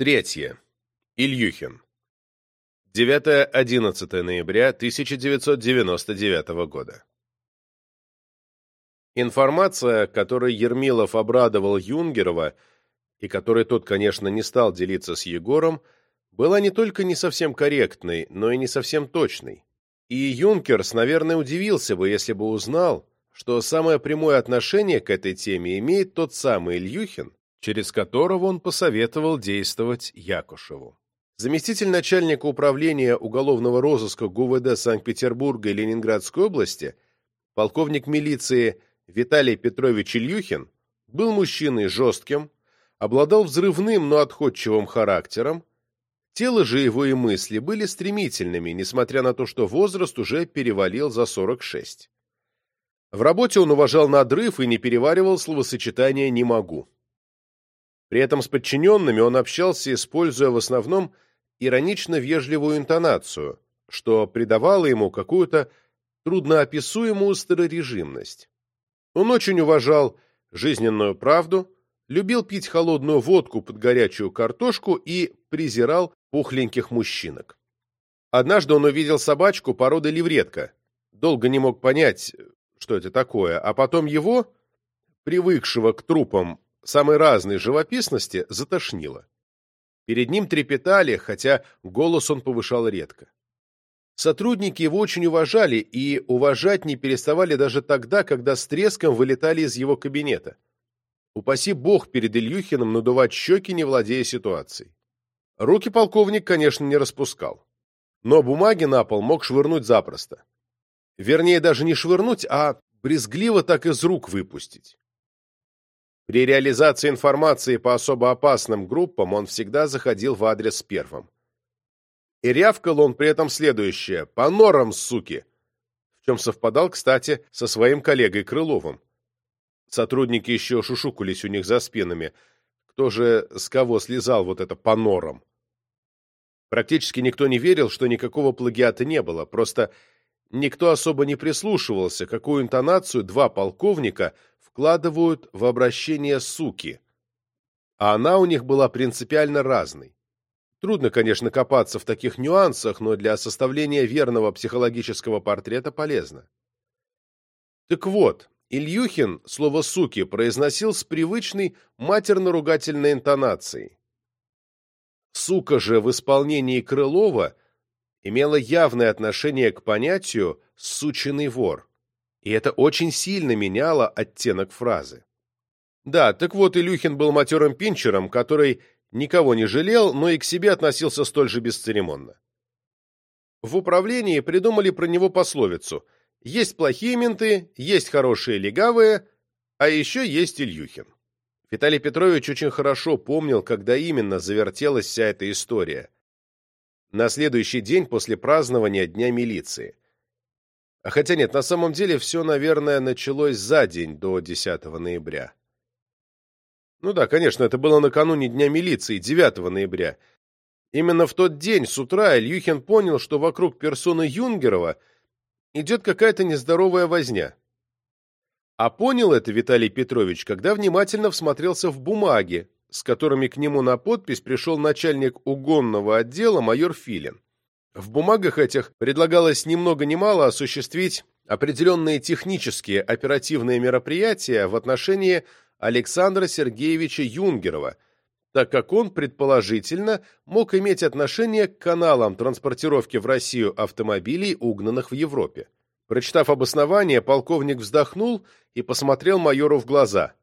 Третье. Ильюхин. 9-11 ноября 1999 года. Информация, которой Ермилов обрадовал Юнгерова, и которой тот, конечно, не стал делиться с Егором, была не только не совсем корректной, но и не совсем точной. И Юнкерс, наверное, удивился бы, если бы узнал, что самое прямое отношение к этой теме имеет тот самый Ильюхин, через которого он посоветовал действовать Якушеву. Заместитель начальника управления уголовного розыска ГУВД Санкт-Петербурга и Ленинградской области, полковник милиции Виталий Петрович Ильюхин, был мужчиной жестким, обладал взрывным, но отходчивым характером, тело же его и мысли были стремительными, несмотря на то, что возраст уже перевалил за 46. В работе он уважал надрыв и не переваривал словосочетание «не могу». При этом с подчиненными он общался, используя в основном иронично-вежливую интонацию, что придавало ему какую-то трудноописуемую старорежимность. Он очень уважал жизненную правду, любил пить холодную водку под горячую картошку и презирал пухленьких мужчинок. Однажды он увидел собачку породы левретка, долго не мог понять, что это такое, а потом его, привыкшего к трупам самой разной живописности затошнило. Перед ним трепетали, хотя голос он повышал редко. Сотрудники его очень уважали и уважать не переставали даже тогда, когда с треском вылетали из его кабинета. Упаси бог перед Ильюхиным надувать щеки, не владея ситуацией. Руки полковник, конечно, не распускал. Но бумаги на пол мог швырнуть запросто. Вернее, даже не швырнуть, а брезгливо так из рук выпустить. При реализации информации по особо опасным группам он всегда заходил в адрес первым. И рявкал он при этом следующее «По норам, суки!», в чем совпадал, кстати, со своим коллегой Крыловым. Сотрудники еще шушукались у них за спинами. Кто же с кого слезал вот это «по норам»? Практически никто не верил, что никакого плагиата не было, просто никто особо не прислушивался, какую интонацию два полковника – вкладывают в обращение суки, а она у них была принципиально разной. Трудно, конечно, копаться в таких нюансах, но для составления верного психологического портрета полезно. Так вот, Ильюхин слово «суки» произносил с привычной матерно-ругательной интонацией. «Сука» же в исполнении Крылова имела явное отношение к понятию «сученый вор» и это очень сильно меняло оттенок фразы. Да, так вот, Илюхин был матерым пинчером, который никого не жалел, но и к себе относился столь же бесцеремонно. В управлении придумали про него пословицу «Есть плохие менты, есть хорошие легавые, а еще есть Ильюхин». Виталий Петрович очень хорошо помнил, когда именно завертелась вся эта история. На следующий день после празднования Дня милиции. А хотя нет, на самом деле все, наверное, началось за день до 10 ноября. Ну да, конечно, это было накануне Дня милиции, 9 ноября. Именно в тот день с утра Ильюхин понял, что вокруг персоны Юнгерова идет какая-то нездоровая возня. А понял это Виталий Петрович, когда внимательно всмотрелся в бумаги, с которыми к нему на подпись пришел начальник угонного отдела майор Филин. В бумагах этих предлагалось ни много мало осуществить определенные технические оперативные мероприятия в отношении Александра Сергеевича Юнгерова, так как он, предположительно, мог иметь отношение к каналам транспортировки в Россию автомобилей, угнанных в Европе. Прочитав обоснование, полковник вздохнул и посмотрел майору в глаза.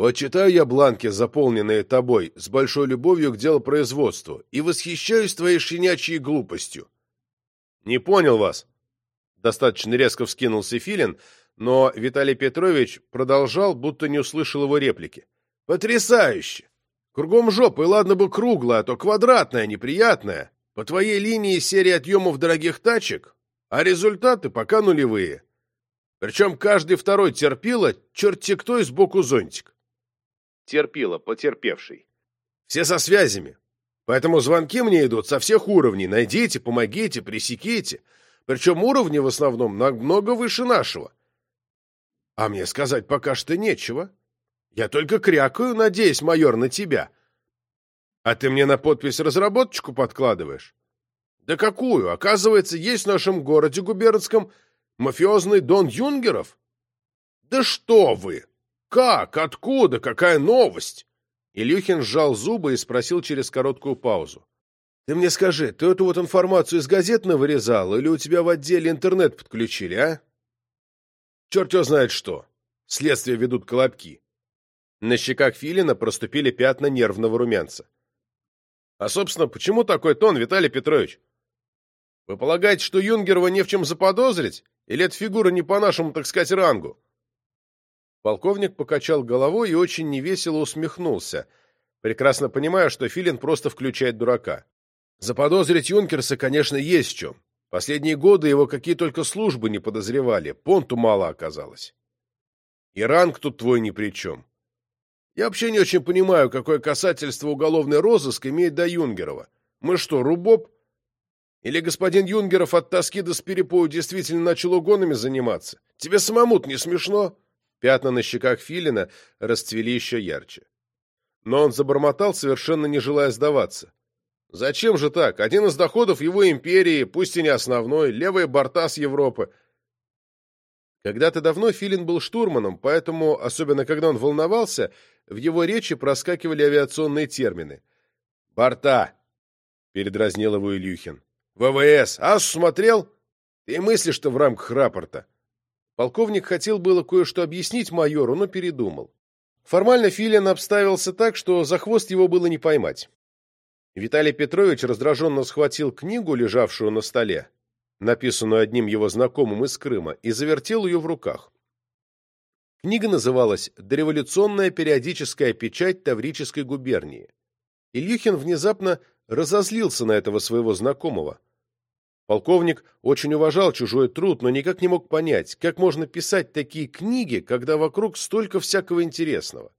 Вот читаю я бланки, заполненные тобой, с большой любовью к делопроизводству, и восхищаюсь твоей щенячьей глупостью. Не понял вас. Достаточно резко вскинулся Филин, но Виталий Петрович продолжал, будто не услышал его реплики. Потрясающе! Кругом жопы, ладно бы круглая, а то квадратная, неприятная. По твоей линии серия отъемов дорогих тачек, а результаты пока нулевые. Причем каждый второй терпила черти кто и сбоку зонтик терпила, потерпевший. Все со связями. Поэтому звонки мне идут со всех уровней. Найдите, помогите, пресеките. Причем уровни в основном намного выше нашего. А мне сказать пока что нечего. Я только крякаю, надеюсь, майор, на тебя. А ты мне на подпись разработочку подкладываешь? Да какую? Оказывается, есть в нашем городе губернском мафиозный Дон Юнгеров? Да что вы! Как? Откуда? Какая новость? Илюхин сжал зубы и спросил через короткую паузу. Ты мне скажи, ты эту вот информацию из газет навырезал или у тебя в отделе интернет подключили, а? Черт его знает что. Следствие ведут колобки. На щеках Филина проступили пятна нервного румянца. А, собственно, почему такой тон, Виталий Петрович? Вы полагаете, что Юнгерова не в чем заподозрить? Или эта фигура не по нашему, так сказать, рангу? Полковник покачал головой и очень невесело усмехнулся, прекрасно понимая, что Филин просто включает дурака. Заподозрить Юнкерса, конечно, есть в чем. Последние годы его какие только службы не подозревали, понту мало оказалось. И ранг тут твой ни при чем. Я вообще не очень понимаю, какое касательство уголовный розыск имеет до Юнгерова. Мы что, рубоб? Или господин Юнгеров от тоски до спирипою действительно начал угонами заниматься? Тебе самому не смешно?» Пятна на щеках Филина расцвели еще ярче. Но он забормотал, совершенно не желая сдаваться. «Зачем же так? Один из доходов его империи, пусть и не основной, левые борта с Европы. Когда-то давно Филин был штурманом, поэтому, особенно когда он волновался, в его речи проскакивали авиационные термины. «Борта!» — передразнил его Илюхин. «ВВС! Ас смотрел? Ты мыслишь-то в рамках рапорта?» Полковник хотел было кое-что объяснить майору, но передумал. Формально Филин обставился так, что за хвост его было не поймать. Виталий Петрович раздраженно схватил книгу, лежавшую на столе, написанную одним его знакомым из Крыма, и завертел ее в руках. Книга называлась «Дореволюционная периодическая печать Таврической губернии». Ильюхин внезапно разозлился на этого своего знакомого. Полковник очень уважал чужой труд, но никак не мог понять, как можно писать такие книги, когда вокруг столько всякого интересного.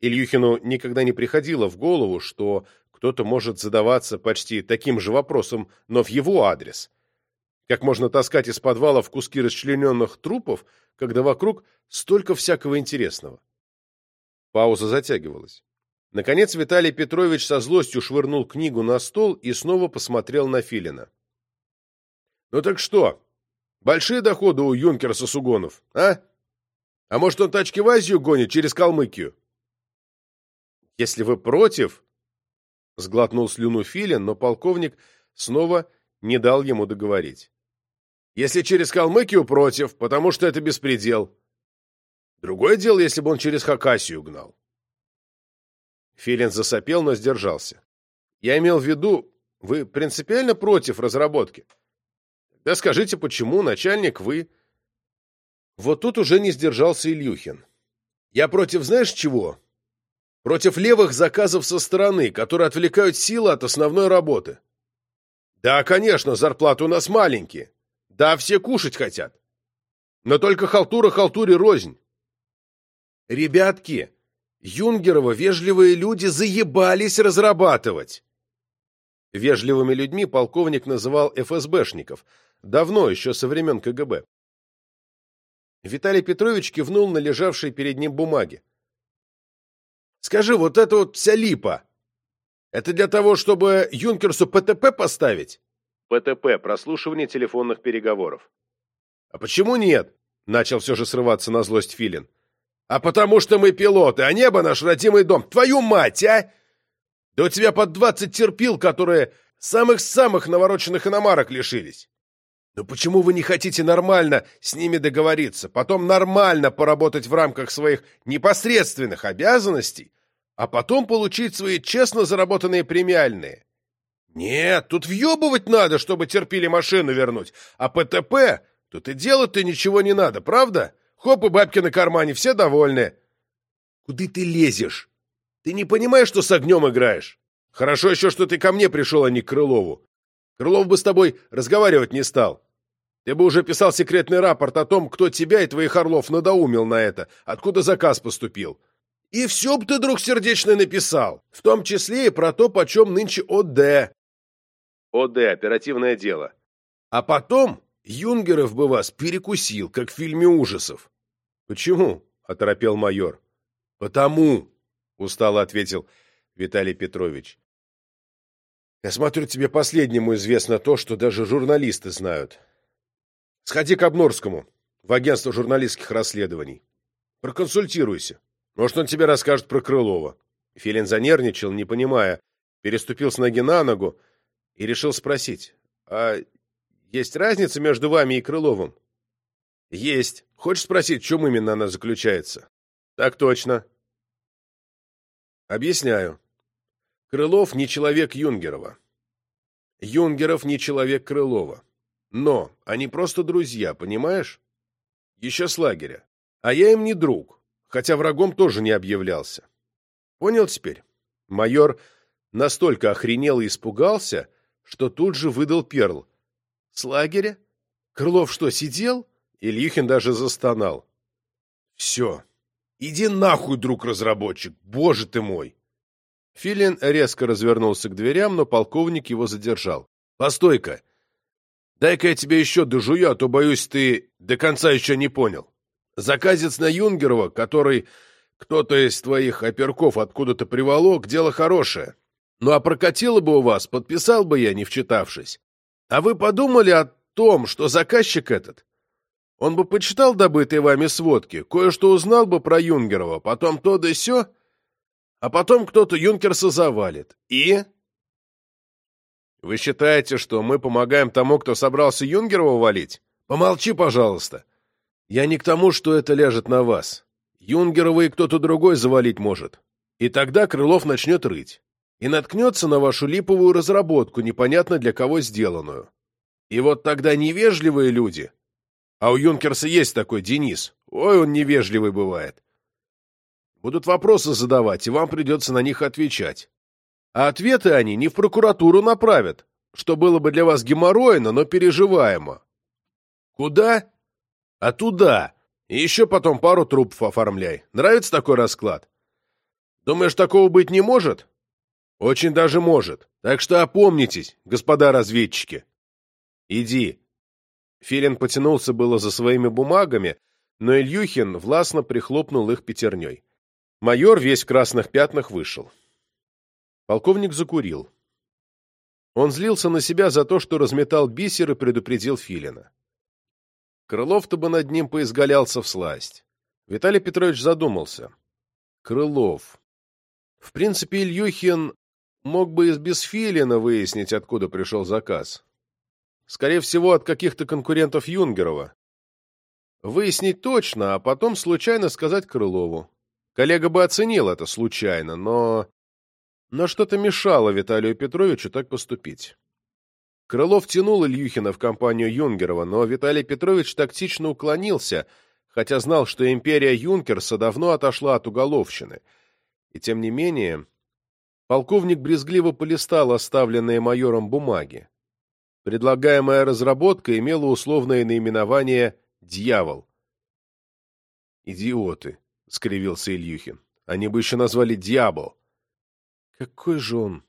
Ильюхину никогда не приходило в голову, что кто-то может задаваться почти таким же вопросом, но в его адрес – как можно таскать из подвалов куски расчлененных трупов, когда вокруг столько всякого интересного? Пауза затягивалась. Наконец Виталий Петрович со злостью швырнул книгу на стол и снова посмотрел на Филина. «Ну так что, большие доходы у юнкерса Сугонов, а? А может, он тачки в Азию гонит через Калмыкию?» «Если вы против...» — сглотнул слюну Филин, но полковник снова не дал ему договорить. Если через Калмыкию против, потому что это беспредел. Другое дело, если бы он через Хакасию гнал. Филин засопел, но сдержался. Я имел в виду, вы принципиально против разработки? Да скажите, почему, начальник вы? Вот тут уже не сдержался Ильюхин. Я против знаешь чего? Против левых заказов со стороны, которые отвлекают силы от основной работы. Да, конечно, зарплаты у нас маленькие. Да, все кушать хотят. Но только халтура халтуре рознь. Ребятки, Юнгерова вежливые люди заебались разрабатывать. Вежливыми людьми полковник называл ФСБшников, давно, еще со времен КГБ. Виталий Петрович кивнул на лежавшие перед ним бумаги. «Скажи, вот это вот вся липа, это для того, чтобы Юнкерсу ПТП поставить?» ПТП – прослушивание телефонных переговоров. «А почему нет?» – начал все же срываться на злость Филин. «А потому что мы пилоты, а небо наш родимый дом. Твою мать, а! Да у тебя под двадцать терпил, которые самых-самых навороченных иномарок лишились. Но почему вы не хотите нормально с ними договориться, потом нормально поработать в рамках своих непосредственных обязанностей, а потом получить свои честно заработанные премиальные? Нет, тут въебывать надо, чтобы терпели машину вернуть. А ПТП, тут и делать-то ничего не надо, правда? Хоп, и бабки на кармане, все довольны. Куда ты лезешь? Ты не понимаешь, что с огнем играешь? Хорошо еще, что ты ко мне пришел, а не к Крылову. Крылов бы с тобой разговаривать не стал. Ты бы уже писал секретный рапорт о том, кто тебя и твоих орлов надоумил на это, откуда заказ поступил. И все бы ты, друг сердечный, написал, в том числе и про то, почем нынче ОД. ОД, оперативное дело. А потом Юнгеров бы вас перекусил, как в фильме ужасов. Почему? — оторопел майор. Потому, — устало ответил Виталий Петрович. Я смотрю, тебе последнему известно то, что даже журналисты знают. Сходи к Обнорскому, в агентство журналистских расследований. Проконсультируйся. Может, он тебе расскажет про Крылова. Филин занервничал, не понимая, переступил с ноги на ногу и решил спросить, а есть разница между вами и Крыловым? Есть. Хочешь спросить, в чем именно она заключается? Так точно. Объясняю. Крылов не человек Юнгерова. Юнгеров не человек Крылова. Но они просто друзья, понимаешь? Еще с лагеря. А я им не друг, хотя врагом тоже не объявлялся. Понял теперь? Майор настолько охренел и испугался, что тут же выдал перл. С лагеря? Крылов что, сидел? Ильюхин даже застонал. Все. Иди нахуй, друг-разработчик, боже ты мой! Филин резко развернулся к дверям, но полковник его задержал. «Постой-ка! Дай-ка я тебе еще дожую, а то, боюсь, ты до конца еще не понял. Заказец на Юнгерова, который кто-то из твоих оперков откуда-то приволок, дело хорошее. Ну а прокатило бы у вас, подписал бы я, не вчитавшись. А вы подумали о том, что заказчик этот? Он бы почитал добытые вами сводки, кое-что узнал бы про Юнгерова, потом то да сё, а потом кто-то Юнкерса завалит. И? Вы считаете, что мы помогаем тому, кто собрался Юнгерова валить? Помолчи, пожалуйста. Я не к тому, что это ляжет на вас. Юнгерова и кто-то другой завалить может. И тогда Крылов начнет рыть. И наткнется на вашу липовую разработку, непонятно для кого сделанную. И вот тогда невежливые люди... А у Юнкерса есть такой Денис. Ой, он невежливый бывает. Будут вопросы задавать, и вам придется на них отвечать. А ответы они не в прокуратуру направят, что было бы для вас геморройно, но переживаемо. Куда? А туда. И еще потом пару трупов оформляй. Нравится такой расклад? Думаешь, такого быть не может? Очень даже может. Так что опомнитесь, господа разведчики. Иди. Филин потянулся было за своими бумагами, но Ильюхин властно прихлопнул их пятерней. Майор весь в красных пятнах вышел. Полковник закурил. Он злился на себя за то, что разметал бисер и предупредил Филина. Крылов-то бы над ним поизгалялся в сласть. Виталий Петрович задумался. Крылов. В принципе, Ильюхин мог бы и без Филина выяснить, откуда пришел заказ. Скорее всего, от каких-то конкурентов Юнгерова. Выяснить точно, а потом случайно сказать Крылову. Коллега бы оценил это случайно, но... Но что-то мешало Виталию Петровичу так поступить. Крылов тянул Ильюхина в компанию Юнгерова, но Виталий Петрович тактично уклонился, хотя знал, что империя Юнкерса давно отошла от уголовщины. И тем не менее, полковник брезгливо полистал оставленные майором бумаги. Предлагаемая разработка имела условное наименование «Дьявол». «Идиоты», — скривился Ильюхин. «Они бы еще назвали «Дьявол». Какой же он...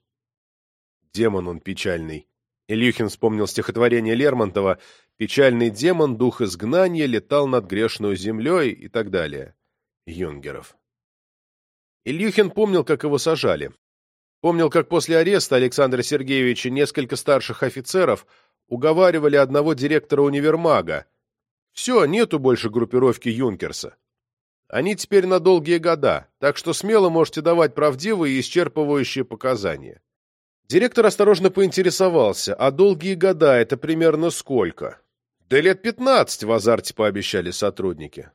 Демон он печальный. Ильюхин вспомнил стихотворение Лермонтова «Печальный демон, дух изгнания, летал над грешную землей» и так далее. Юнгеров. Ильюхин помнил, как его сажали. Помнил, как после ареста Александра Сергеевича несколько старших офицеров уговаривали одного директора универмага. Все, нету больше группировки Юнкерса. Они теперь на долгие года, так что смело можете давать правдивые и исчерпывающие показания. Директор осторожно поинтересовался, а долгие года это примерно сколько? Да лет пятнадцать в азарте пообещали сотрудники.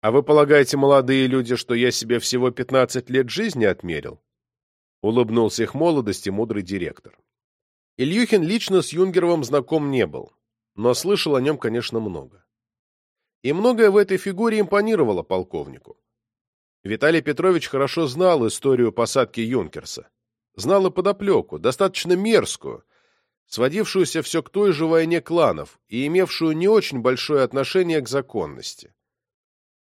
А вы полагаете, молодые люди, что я себе всего пятнадцать лет жизни отмерил? Улыбнулся их молодости мудрый директор. Ильюхин лично с Юнгеровым знаком не был, но слышал о нем, конечно, много. И многое в этой фигуре импонировало полковнику. Виталий Петрович хорошо знал историю посадки Юнкерса. Знал и подоплеку, достаточно мерзкую, сводившуюся все к той же войне кланов и имевшую не очень большое отношение к законности.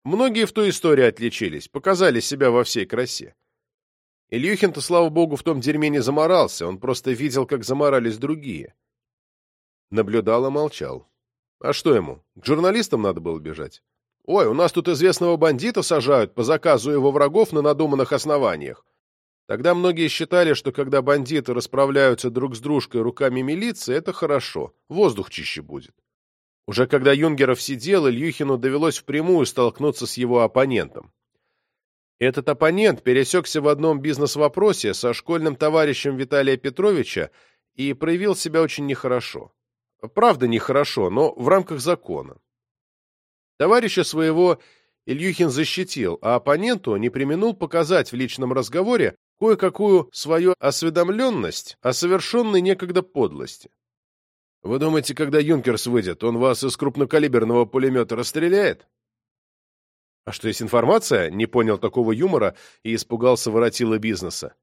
Многие в той истории отличились, показали себя во всей красе. Ильюхин-то, слава богу, в том дерьме не заморался, он просто видел, как заморались другие. Наблюдал и молчал. А что ему, к журналистам надо было бежать? Ой, у нас тут известного бандита сажают по заказу его врагов на надуманных основаниях. Тогда многие считали, что когда бандиты расправляются друг с дружкой руками милиции, это хорошо, воздух чище будет. Уже когда Юнгеров сидел, Ильюхину довелось впрямую столкнуться с его оппонентом. Этот оппонент пересекся в одном бизнес-вопросе со школьным товарищем Виталия Петровича и проявил себя очень нехорошо. Правда, нехорошо, но в рамках закона. Товарища своего Ильюхин защитил, а оппоненту не применул показать в личном разговоре кое-какую свою осведомленность о совершенной некогда подлости. Вы думаете, когда Юнкерс выйдет, он вас из крупнокалиберного пулемета расстреляет? А что, есть информация? Не понял такого юмора и испугался воротила бизнеса.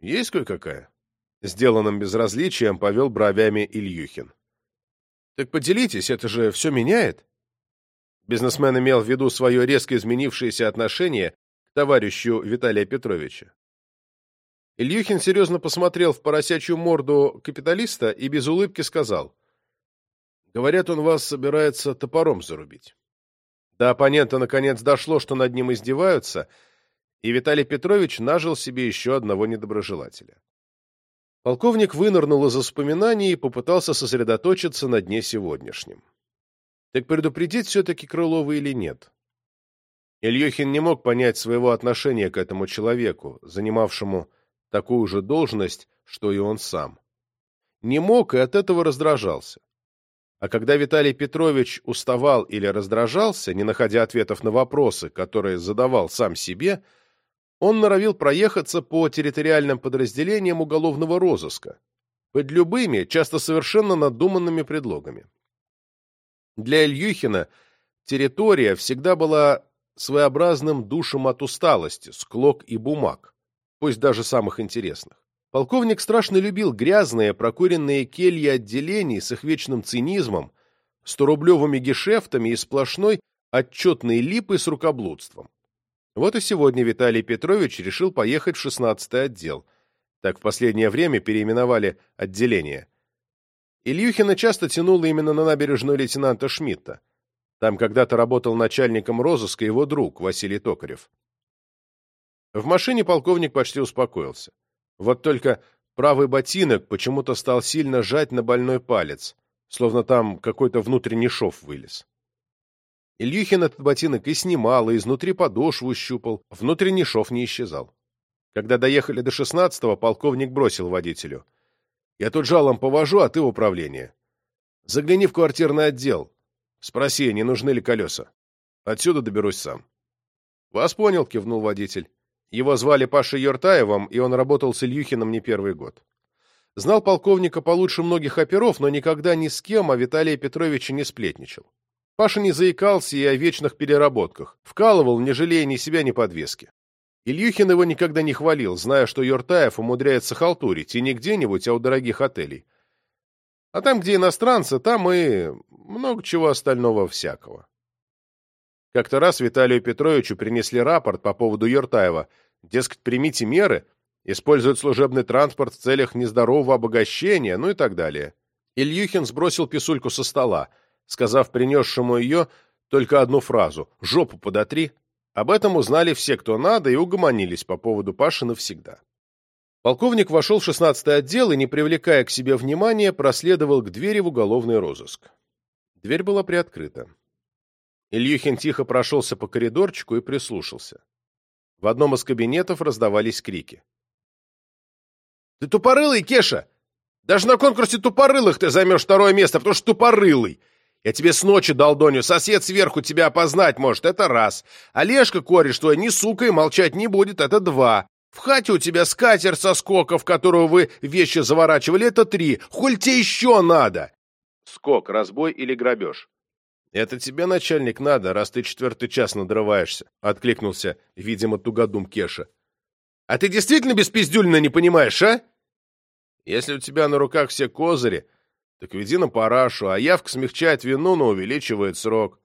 Есть кое-какая. Сделанным безразличием повел бровями Ильюхин. Так поделитесь, это же все меняет. Бизнесмен имел в виду свое резко изменившееся отношение к товарищу Виталия Петровича. Ильюхин серьезно посмотрел в поросячью морду капиталиста и без улыбки сказал. «Говорят, он вас собирается топором зарубить». До оппонента наконец дошло, что над ним издеваются, и Виталий Петрович нажил себе еще одного недоброжелателя. Полковник вынырнул из воспоминаний и попытался сосредоточиться на дне сегодняшнем. Так предупредить все-таки Крылова или нет? Ильюхин не мог понять своего отношения к этому человеку, занимавшему такую же должность, что и он сам. Не мог и от этого раздражался. А когда Виталий Петрович уставал или раздражался, не находя ответов на вопросы, которые задавал сам себе, он норовил проехаться по территориальным подразделениям уголовного розыска, под любыми, часто совершенно надуманными предлогами. Для Ильюхина территория всегда была своеобразным душем от усталости, склок и бумаг, пусть даже самых интересных. Полковник страшно любил грязные, прокуренные кельи отделений с их вечным цинизмом, сторублевыми гешефтами и сплошной отчетной липой с рукоблудством. Вот и сегодня Виталий Петрович решил поехать в 16-й отдел. Так в последнее время переименовали отделение. Ильюхина часто тянуло именно на набережную лейтенанта Шмидта. Там когда-то работал начальником розыска его друг Василий Токарев. В машине полковник почти успокоился. Вот только правый ботинок почему-то стал сильно жать на больной палец, словно там какой-то внутренний шов вылез. Ильюхин этот ботинок и снимал, и изнутри подошву щупал, внутренний шов не исчезал. Когда доехали до шестнадцатого, полковник бросил водителю. Я тут жалом повожу, а ты в управление. Загляни в квартирный отдел. Спроси, не нужны ли колеса. Отсюда доберусь сам. Вас понял, кивнул водитель. Его звали Пашей Юртаевым, и он работал с Ильюхиным не первый год. Знал полковника получше многих оперов, но никогда ни с кем о Виталии Петровиче не сплетничал. Паша не заикался и о вечных переработках. Вкалывал, не жалея ни себя, ни подвески. Ильюхин его никогда не хвалил, зная, что Юртаев умудряется халтурить, и не где-нибудь, а у дорогих отелей. А там, где иностранцы, там и много чего остального всякого. Как-то раз Виталию Петровичу принесли рапорт по поводу Юртаева. Дескать, примите меры, используют служебный транспорт в целях нездорового обогащения, ну и так далее. Ильюхин сбросил писульку со стола, сказав принесшему ее только одну фразу «Жопу подотри». Об этом узнали все, кто надо, и угомонились по поводу Паши навсегда. Полковник вошел в шестнадцатый отдел и, не привлекая к себе внимания, проследовал к двери в уголовный розыск. Дверь была приоткрыта. Ильюхин тихо прошелся по коридорчику и прислушался. В одном из кабинетов раздавались крики. «Ты тупорылый, Кеша! Даже на конкурсе тупорылых ты займешь второе место, потому что тупорылый! Я тебе с ночи долдоню, сосед сверху тебя опознать может, это раз. Олежка, кореш твой, не сука и молчать не будет, это два. В хате у тебя скатер со скока, в которую вы вещи заворачивали, это три. Хуль тебе еще надо? Скок, разбой или грабеж. Это тебе, начальник, надо, раз ты четвертый час надрываешься, откликнулся, видимо, тугодум Кеша. А ты действительно беспиздюльно не понимаешь, а? Если у тебя на руках все козыри, так веди на парашу, а явка смягчает вину, но увеличивает срок.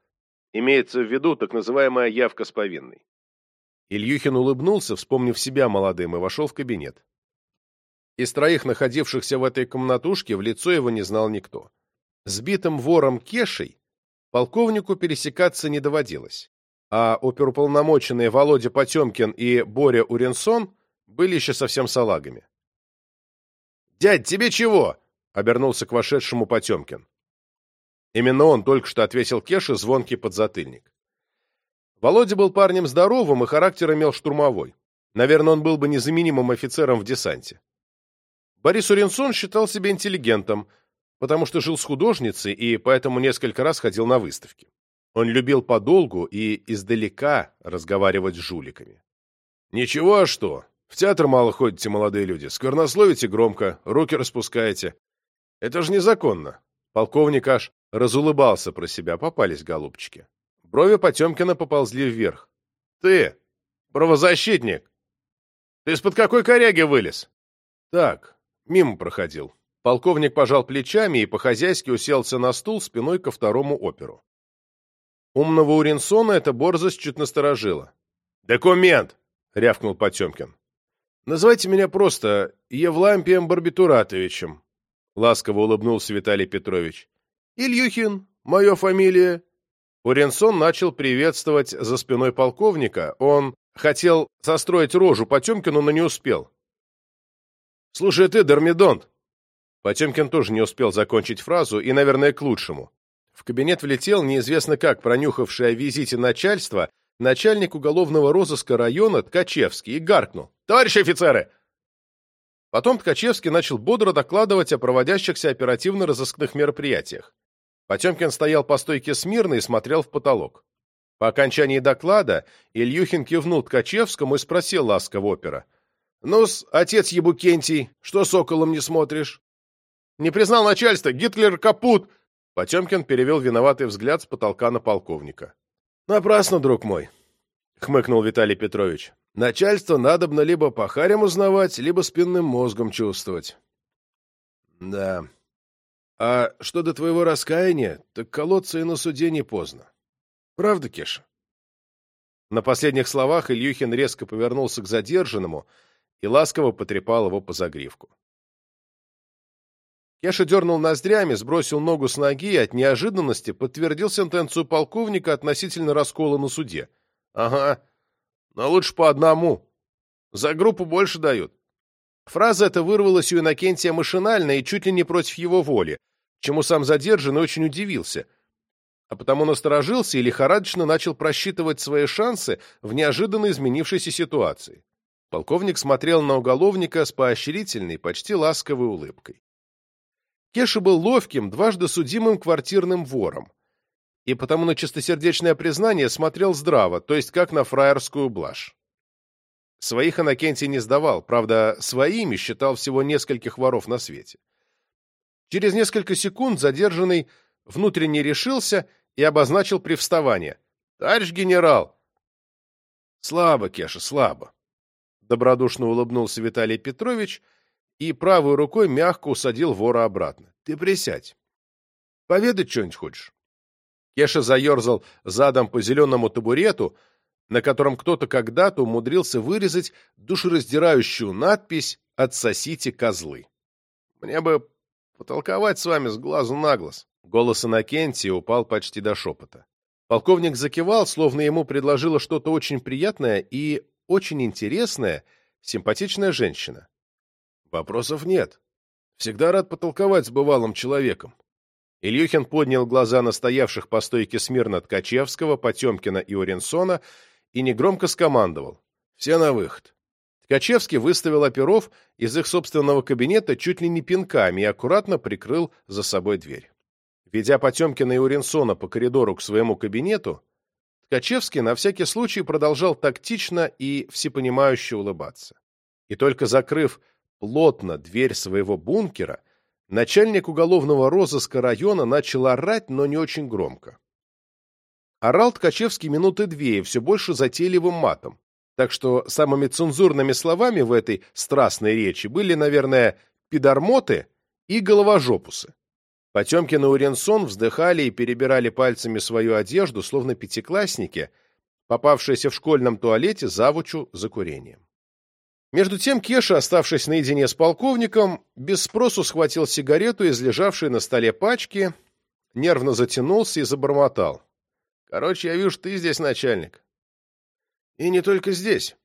Имеется в виду так называемая явка с повинной. Ильюхин улыбнулся, вспомнив себя молодым, и вошел в кабинет. Из троих находившихся в этой комнатушке в лицо его не знал никто. Сбитым вором Кешей полковнику пересекаться не доводилось, а оперуполномоченные Володя Потемкин и Боря Уренсон были еще совсем салагами. «Дядь, тебе чего?» — обернулся к вошедшему Потемкин. Именно он только что отвесил Кеше звонкий подзатыльник. Володя был парнем здоровым и характер имел штурмовой. Наверное, он был бы незаменимым офицером в десанте. Борис Уренсон считал себя интеллигентом, потому что жил с художницей и поэтому несколько раз ходил на выставки. Он любил подолгу и издалека разговаривать с жуликами. «Ничего, а что? В театр мало ходите, молодые люди. Сквернословите громко, руки распускаете. Это же незаконно». Полковник аж разулыбался про себя, попались голубчики. Брови Потемкина поползли вверх. «Ты, правозащитник, ты из-под какой коряги вылез?» «Так, мимо проходил». Полковник пожал плечами и по-хозяйски уселся на стул спиной ко второму оперу. Умного Уринсона эта борзость чуть насторожила. «Документ!» — рявкнул Потемкин. «Называйте меня просто Евлампием Барбитуратовичем», — ласково улыбнулся Виталий Петрович. «Ильюхин, мое фамилия». Уренсон начал приветствовать за спиной полковника. Он хотел состроить рожу Потемкину, но не успел. «Слушай, ты, Дормидонт!» Потемкин тоже не успел закончить фразу, и, наверное, к лучшему. В кабинет влетел, неизвестно как пронюхавший о визите начальства, начальник уголовного розыска района Ткачевский и гаркнул. «Товарищи офицеры!» Потом Ткачевский начал бодро докладывать о проводящихся оперативно-розыскных мероприятиях. Потемкин стоял по стойке смирно и смотрел в потолок. По окончании доклада Ильюхин кивнул Ткачевскому и спросил ласково опера. «Ну-с, отец Ебукентий, что соколом не смотришь?» «Не признал начальство, Гитлер капут!» Потемкин перевел виноватый взгляд с потолка на полковника. «Напрасно, друг мой», — хмыкнул Виталий Петрович. «Начальство надобно либо по харям узнавать, либо спинным мозгом чувствовать». «Да. А что до твоего раскаяния, так колоться и на суде не поздно. Правда, Кеша?» На последних словах Ильюхин резко повернулся к задержанному и ласково потрепал его по загривку. Кеша дернул ноздрями, сбросил ногу с ноги и от неожиданности подтвердил сентенцию полковника относительно раскола на суде. «Ага, но лучше по одному. За группу больше дают». Фраза эта вырвалась у Иннокентия машинально и чуть ли не против его воли, чему сам задержанный очень удивился, а потому насторожился и лихорадочно начал просчитывать свои шансы в неожиданно изменившейся ситуации. Полковник смотрел на уголовника с поощрительной, почти ласковой улыбкой. Кеша был ловким, дважды судимым квартирным вором, и потому на чистосердечное признание смотрел здраво, то есть как на фраерскую блажь. Своих Иннокентий не сдавал, правда, своими считал всего нескольких воров на свете. Через несколько секунд задержанный внутренне решился и обозначил привставание. «Товарищ генерал!» «Слабо, Кеша, слабо!» Добродушно улыбнулся Виталий Петрович — и правой рукой мягко усадил вора обратно. — Ты присядь. Поведать что-нибудь хочешь? Кеша заерзал задом по зеленому табурету, на котором кто-то когда-то умудрился вырезать душераздирающую надпись «Отсосите козлы». «Мне бы потолковать с вами с глазу на глаз». Голос Иннокентия упал почти до шепота. Полковник закивал, словно ему предложила что-то очень приятное и очень интересное симпатичная женщина. Вопросов нет. Всегда рад потолковать с бывалым человеком. Ильюхин поднял глаза на стоявших по стойке смирно Ткачевского, Потемкина и Оренсона и негромко скомандовал. «Все на выход». Ткачевский выставил оперов из их собственного кабинета чуть ли не пинками и аккуратно прикрыл за собой дверь. Ведя Потемкина и Уренсона по коридору к своему кабинету, Ткачевский на всякий случай продолжал тактично и всепонимающе улыбаться. И только закрыв плотно дверь своего бункера, начальник уголовного розыска района начал орать, но не очень громко. Орал Ткачевский минуты две и все больше затейливым матом, так что самыми цензурными словами в этой страстной речи были, наверное, пидормоты и головожопусы. Потемкин и Уренсон вздыхали и перебирали пальцами свою одежду, словно пятиклассники, попавшиеся в школьном туалете завучу за курением. Между тем Кеша, оставшись наедине с полковником, без спросу схватил сигарету из лежавшей на столе пачки, нервно затянулся и забормотал. «Короче, я вижу, ты здесь начальник». «И не только здесь».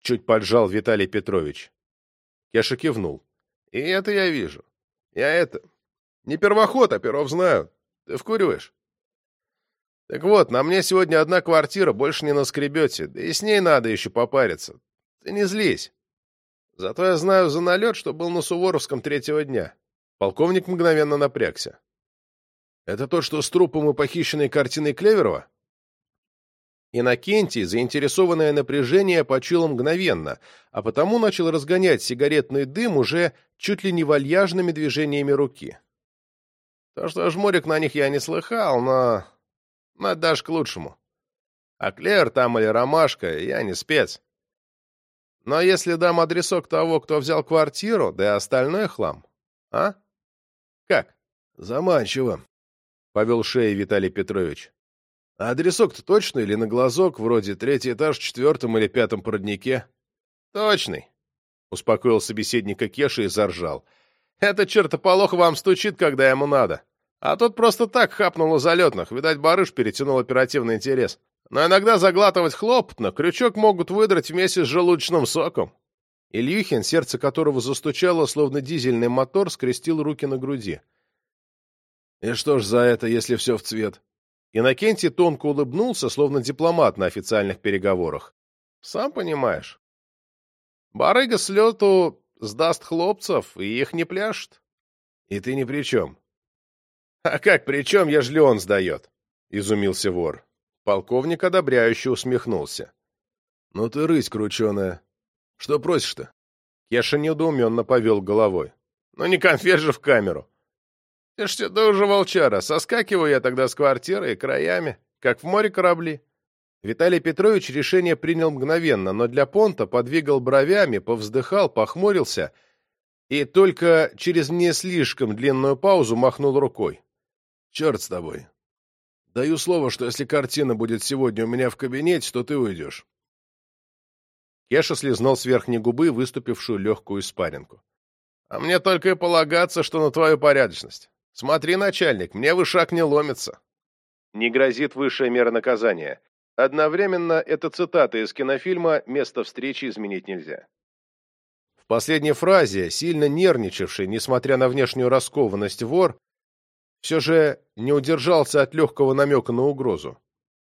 Чуть поджал Виталий Петрович. Кеша кивнул. И это я вижу. Я это... Не первоход, а перов знаю. Ты вкуриваешь? Так вот, на мне сегодня одна квартира, больше не наскребете, да и с ней надо еще попариться. Ты не злись. Зато я знаю за налет, что был на Суворовском третьего дня. Полковник мгновенно напрягся. Это тот, что с трупом и похищенной картиной Клеверова? Иннокентий, заинтересованное напряжение, почуял мгновенно, а потому начал разгонять сигаретный дым уже чуть ли не вальяжными движениями руки. То, что жмурик на них я не слыхал, но... Но даже к лучшему. А Клевер там или Ромашка, я не спец. Но если дам адресок того, кто взял квартиру, да и остальное хлам, а? Как? Заманчиво, — повел шеей Виталий Петрович. А адресок-то точный или на глазок, вроде третий этаж в четвертом или пятом породнике? Точный, — успокоил собеседника Кеша и заржал. Это чертополох вам стучит, когда ему надо. А тут просто так хапнуло залетных, видать, барыш перетянул оперативный интерес. Но иногда заглатывать хлопотно, крючок могут выдрать вместе с желудочным соком. Ильюхин, сердце которого застучало, словно дизельный мотор, скрестил руки на груди. «И что ж за это, если все в цвет?» Иннокентий тонко улыбнулся, словно дипломат на официальных переговорах. «Сам понимаешь. Барыга с лету сдаст хлопцев, и их не пляшет. И ты ни при чем». «А как при чем, ежели он сдает?» — изумился вор. Полковник одобряюще усмехнулся. «Ну ты рысь крученая. Что просишь-то?» Кеша недоуменно повел головой. «Ну не конфет же в камеру. Ты ж сюда уже, волчара, соскакиваю я тогда с квартиры и краями, как в море корабли». Виталий Петрович решение принял мгновенно, но для понта подвигал бровями, повздыхал, похмурился и только через не слишком длинную паузу махнул рукой. «Черт с тобой. Даю слово, что если картина будет сегодня у меня в кабинете, то ты уйдешь. Кеша слезнул с верхней губы выступившую легкую испаринку. А мне только и полагаться, что на твою порядочность. Смотри, начальник, мне вышаг не ломится. Не грозит высшая мера наказания. Одновременно это цитата из кинофильма «Место встречи изменить нельзя». В последней фразе, сильно нервничавший, несмотря на внешнюю раскованность вор, все же не удержался от легкого намека на угрозу.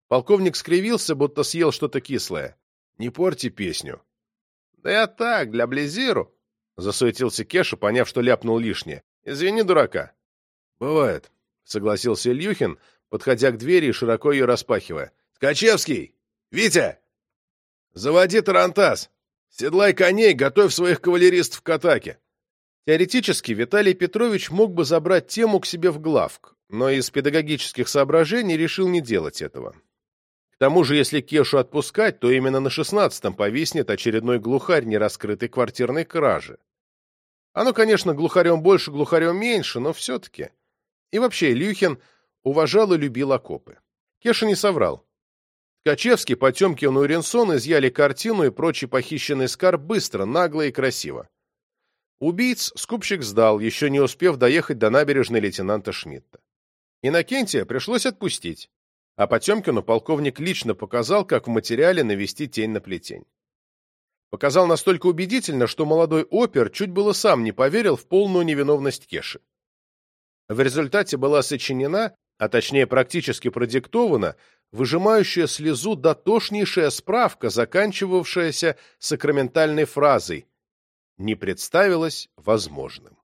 Полковник скривился, будто съел что-то кислое. «Не порти песню». «Да я так, для Близиру», — засуетился Кеша, поняв, что ляпнул лишнее. «Извини, дурака». «Бывает», — согласился Ильюхин, подходя к двери и широко ее распахивая. «Ткачевский! Витя! Заводи тарантас! Седлай коней, готовь своих кавалеристов к атаке!» Теоретически Виталий Петрович мог бы забрать тему к себе в главк, но из педагогических соображений решил не делать этого. К тому же, если Кешу отпускать, то именно на шестнадцатом повиснет очередной глухарь нераскрытой квартирной кражи. Оно, конечно, глухарем больше, глухарем меньше, но все-таки. И вообще, Илюхин уважал и любил окопы. Кеша не соврал. Ткачевский, Потемкин и Уренсон изъяли картину и прочий похищенный скарб быстро, нагло и красиво. Убийц скупщик сдал, еще не успев доехать до набережной лейтенанта Шмидта. Иннокентия пришлось отпустить, а Потемкину полковник лично показал, как в материале навести тень на плетень. Показал настолько убедительно, что молодой опер чуть было сам не поверил в полную невиновность Кеши. В результате была сочинена, а точнее практически продиктована, выжимающая слезу дотошнейшая справка, заканчивавшаяся сакраментальной фразой не представилось возможным.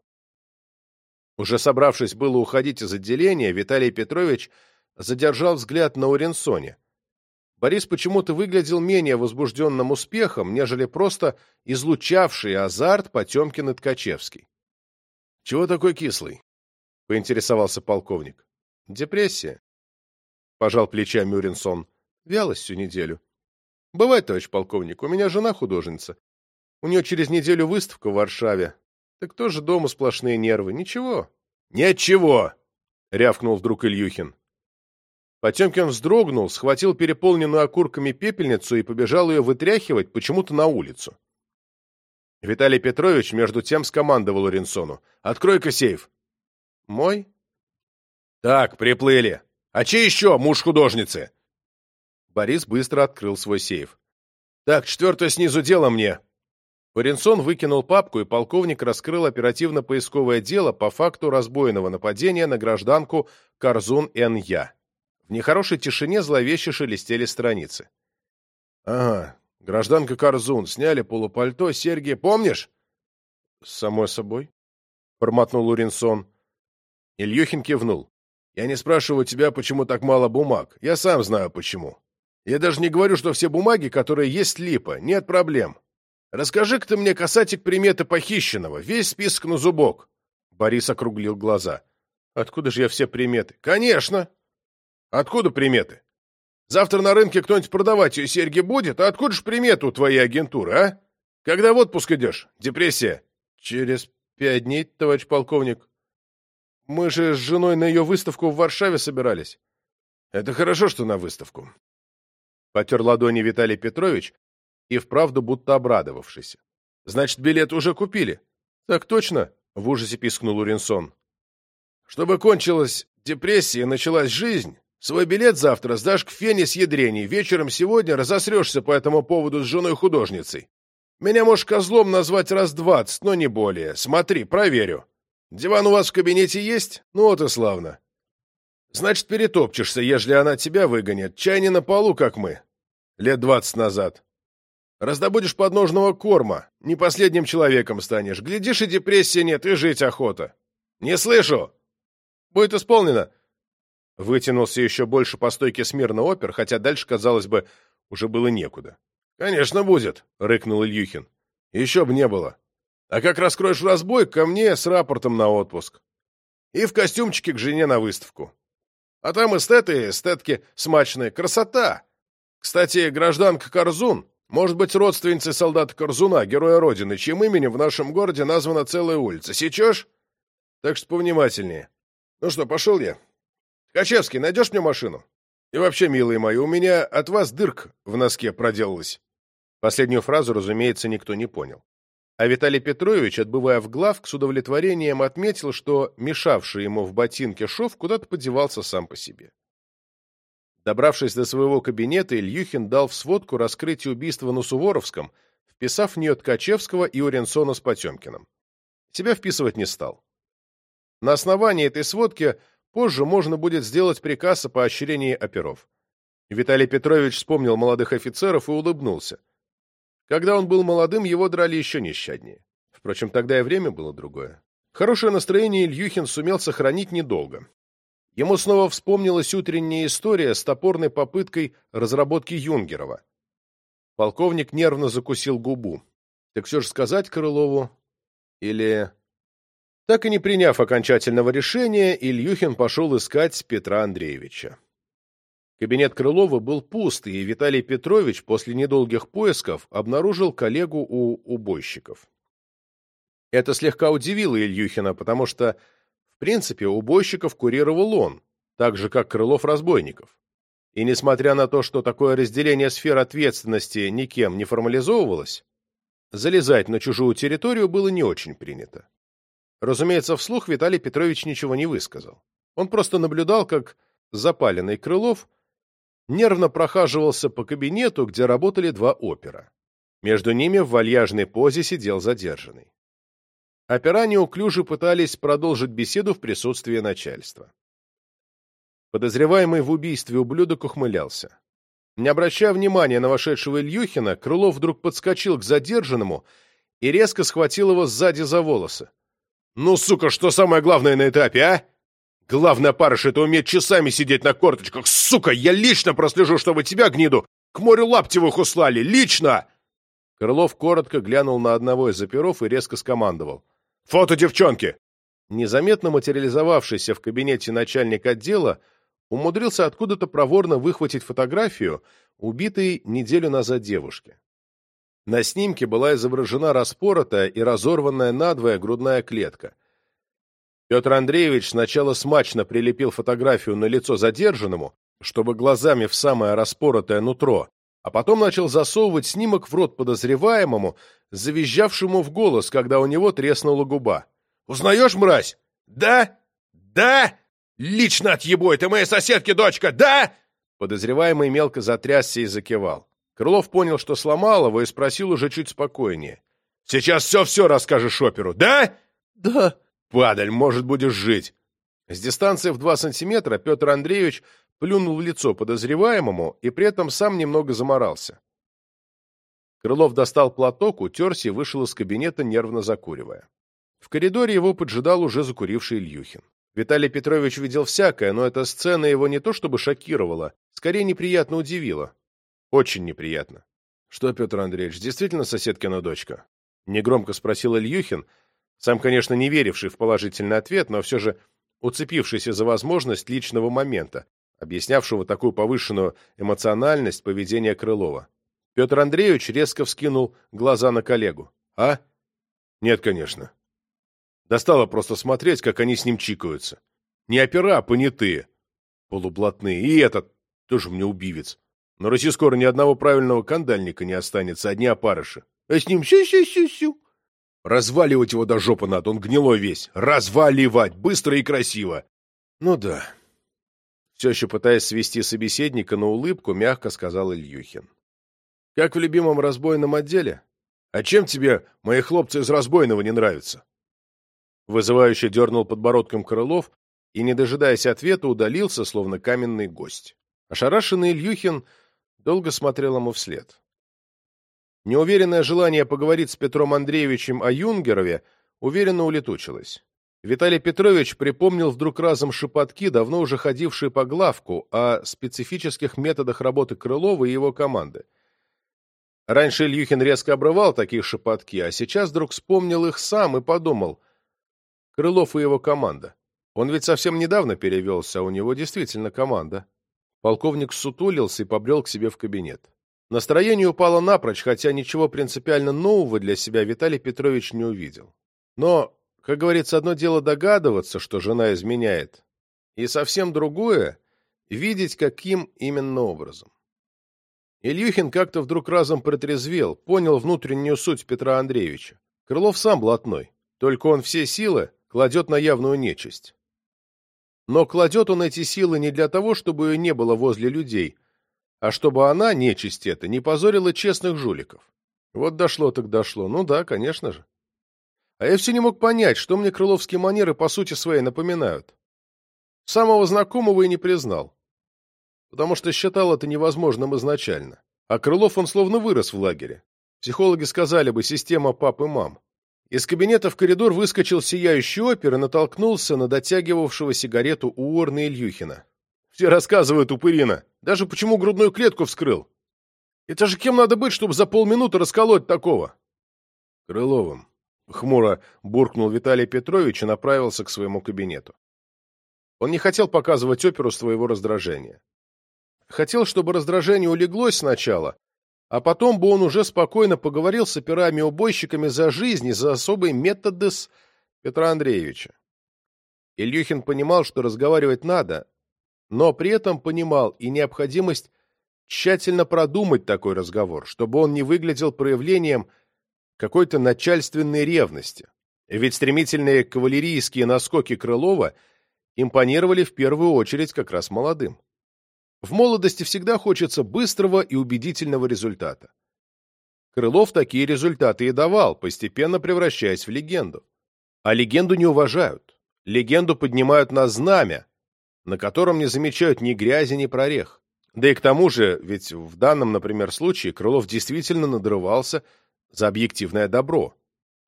Уже собравшись было уходить из отделения, Виталий Петрович задержал взгляд на Уренсоне. Борис почему-то выглядел менее возбужденным успехом, нежели просто излучавший азарт Потемкин и Ткачевский. — Чего такой кислый? — поинтересовался полковник. — Депрессия. — пожал плечами Уренсон. — Вялость всю неделю. — Бывает, товарищ полковник, у меня жена художница. У нее через неделю выставка в Варшаве. Так тоже дома сплошные нервы. Ничего. Ничего! рявкнул вдруг Ильюхин. Потемкин вздрогнул, схватил переполненную окурками пепельницу и побежал ее вытряхивать почему-то на улицу. Виталий Петрович между тем скомандовал Уренсону. «Открой-ка сейф». «Мой?» «Так, приплыли. А чей еще муж художницы?» Борис быстро открыл свой сейф. Так, четвертое снизу дело мне. Паренсон выкинул папку, и полковник раскрыл оперативно-поисковое дело по факту разбойного нападения на гражданку Карзун Н.Я. В нехорошей тишине зловеще шелестели страницы. Ага, гражданка Карзун, сняли полупальто, серьги, помнишь? Само собой, промотнул Луринсон. Ильюхин кивнул. Я не спрашиваю тебя, почему так мало бумаг. Я сам знаю, почему. Я даже не говорю, что все бумаги, которые есть липа, нет проблем. Расскажи-ка ты мне, касатик, приметы похищенного, весь список на зубок. Борис округлил глаза. Откуда же я все приметы? Конечно. Откуда приметы? Завтра на рынке кто-нибудь продавать ее серьги будет, а откуда же приметы у твоей агентуры, а? Когда в отпуск идешь? Депрессия? Через пять дней, товарищ полковник. Мы же с женой на ее выставку в Варшаве собирались. Это хорошо, что на выставку. Потер ладони Виталий Петрович и вправду будто обрадовавшийся. Значит, билет уже купили? Так точно, в ужасе пискнул Уринсон. Чтобы кончилась депрессия и началась жизнь, свой билет завтра сдашь к Фене с ядрений, вечером сегодня разосрешься по этому поводу с женой-художницей. Меня можешь козлом назвать раз двадцать, но не более. Смотри, проверю. Диван у вас в кабинете есть? Ну вот и славно. Значит, перетопчешься, ежели она тебя выгонит. Чай не на полу, как мы. Лет двадцать назад. Раздобудешь подножного корма. Не последним человеком станешь. Глядишь, и депрессии нет, и жить охота. Не слышу! Будет исполнено. Вытянулся еще больше по стойке смирно опер, хотя дальше, казалось бы, уже было некуда. «Конечно будет», — рыкнул Ильюхин. «Еще бы не было. А как раскроешь разбой, ко мне с рапортом на отпуск. И в костюмчике к жене на выставку. А там эстеты, эстетки смачные. Красота! Кстати, гражданка Корзун может быть родственницей солдата Корзуна, героя Родины, чьим именем в нашем городе названа целая улица. Сечешь? Так что повнимательнее. Ну что, пошел я. Ткачевский, найдешь мне машину? И вообще, милые мои, у меня от вас дырк в носке проделалась. Последнюю фразу, разумеется, никто не понял. А Виталий Петрович, отбывая в главк, с удовлетворением отметил, что мешавший ему в ботинке шов куда-то подевался сам по себе. Добравшись до своего кабинета, Ильюхин дал в сводку раскрытие убийства на Суворовском, вписав в нее Ткачевского и Оренсона с Потемкиным. Себя вписывать не стал. На основании этой сводки позже можно будет сделать приказ о поощрении оперов. Виталий Петрович вспомнил молодых офицеров и улыбнулся. Когда он был молодым, его драли еще нещаднее. Впрочем, тогда и время было другое. Хорошее настроение Ильюхин сумел сохранить недолго. Ему снова вспомнилась утренняя история с топорной попыткой разработки Юнгерова. Полковник нервно закусил губу. Так все же сказать Крылову? Или... Так и не приняв окончательного решения, Ильюхин пошел искать Петра Андреевича. Кабинет Крылова был пуст, и Виталий Петрович после недолгих поисков обнаружил коллегу у убойщиков. Это слегка удивило Ильюхина, потому что, принципе, убойщиков курировал он, так же, как Крылов разбойников. И несмотря на то, что такое разделение сфер ответственности никем не формализовывалось, залезать на чужую территорию было не очень принято. Разумеется, вслух Виталий Петрович ничего не высказал. Он просто наблюдал, как запаленный Крылов – нервно прохаживался по кабинету, где работали два опера. Между ними в вальяжной позе сидел задержанный. Опера неуклюже пытались продолжить беседу в присутствии начальства. Подозреваемый в убийстве ублюдок ухмылялся. Не обращая внимания на вошедшего Ильюхина, Крылов вдруг подскочил к задержанному и резко схватил его сзади за волосы. «Ну, сука, что самое главное на этапе, а? Главное, парыш, это уметь часами сидеть на корточках. Сука, я лично прослежу, чтобы тебя, гниду, к морю Лаптевых услали. Лично!» Крылов коротко глянул на одного из оперов и резко скомандовал. «Фото девчонки!» Незаметно материализовавшийся в кабинете начальник отдела умудрился откуда-то проворно выхватить фотографию убитой неделю назад девушки. На снимке была изображена распоротая и разорванная надвое грудная клетка. Петр Андреевич сначала смачно прилепил фотографию на лицо задержанному, чтобы глазами в самое распоротое нутро, а потом начал засовывать снимок в рот подозреваемому, завизжавшему в голос, когда у него треснула губа. «Узнаешь, мразь? Да? Да? Лично отъебу, это моей соседки дочка, да?» Подозреваемый мелко затрясся и закивал. Крылов понял, что сломал его, и спросил уже чуть спокойнее. «Сейчас все-все расскажешь оперу, да?» «Да». «Падаль, может, будешь жить». С дистанции в два сантиметра Петр Андреевич плюнул в лицо подозреваемому и при этом сам немного заморался. Крылов достал платок, утерся и вышел из кабинета, нервно закуривая. В коридоре его поджидал уже закуривший Ильюхин. Виталий Петрович видел всякое, но эта сцена его не то чтобы шокировала, скорее неприятно удивила. Очень неприятно. «Что, Петр Андреевич, действительно соседкина дочка?» Негромко спросил Ильюхин, сам, конечно, не веривший в положительный ответ, но все же уцепившийся за возможность личного момента, объяснявшего такую повышенную эмоциональность поведения Крылова. Петр Андреевич резко вскинул глаза на коллегу. «А? Нет, конечно. Достало просто смотреть, как они с ним чикаются. Не опера, а понятые. Полублатные. И этот тоже мне убивец. На Руси скоро ни одного правильного кандальника не останется, одни опарыши. А с ним сю-сю-сю-сю. Разваливать его до жопы надо, он гнилой весь. Разваливать! Быстро и красиво. Ну да. Все еще пытаясь свести собеседника на улыбку, мягко сказал Ильюхин. Как в любимом разбойном отделе? А чем тебе мои хлопцы из разбойного не нравятся? Вызывающе дернул подбородком Крылов и, не дожидаясь ответа, удалился, словно каменный гость. Ошарашенный Ильюхин долго смотрел ему вслед. Неуверенное желание поговорить с Петром Андреевичем о Юнгерове уверенно улетучилось. Виталий Петрович припомнил вдруг разом шепотки, давно уже ходившие по главку, о специфических методах работы Крылова и его команды. Раньше Ильюхин резко обрывал такие шепотки, а сейчас вдруг вспомнил их сам и подумал — Крылов и его команда. Он ведь совсем недавно перевелся, а у него действительно команда. Полковник сутулился и побрел к себе в кабинет. Настроение упало напрочь, хотя ничего принципиально нового для себя Виталий Петрович не увидел. Но, как говорится, одно дело догадываться, что жена изменяет, и совсем другое — видеть, каким именно образом. Ильюхин как-то вдруг разом протрезвел, понял внутреннюю суть Петра Андреевича. Крылов сам блатной, только он все силы кладет на явную нечисть. Но кладет он эти силы не для того, чтобы ее не было возле людей, а чтобы она, нечисть эта, не позорила честных жуликов. Вот дошло так дошло. Ну да, конечно же. А я все не мог понять, что мне крыловские манеры по сути своей напоминают. Самого знакомого и не признал. Потому что считал это невозможным изначально. А Крылов он словно вырос в лагере. Психологи сказали бы, система пап и мам. Из кабинета в коридор выскочил сияющий опер и натолкнулся на дотягивавшего сигарету у Орны Ильюхина. «Все рассказывают, упырина. Даже почему грудную клетку вскрыл. Это же кем надо быть, чтобы за полминуты расколоть такого?» «Крыловым», — хмуро буркнул Виталий Петрович и направился к своему кабинету. Он не хотел показывать оперу своего раздражения. Хотел, чтобы раздражение улеглось сначала, а потом бы он уже спокойно поговорил с операми-убойщиками за жизнь и за особые методы с Петра Андреевича. Ильюхин понимал, что разговаривать надо, но при этом понимал и необходимость тщательно продумать такой разговор, чтобы он не выглядел проявлением какой-то начальственной ревности. Ведь стремительные кавалерийские наскоки Крылова импонировали в первую очередь как раз молодым. В молодости всегда хочется быстрого и убедительного результата. Крылов такие результаты и давал, постепенно превращаясь в легенду. А легенду не уважают. Легенду поднимают на знамя, на котором не замечают ни грязи, ни прорех. Да и к тому же, ведь в данном, например, случае Крылов действительно надрывался за объективное добро.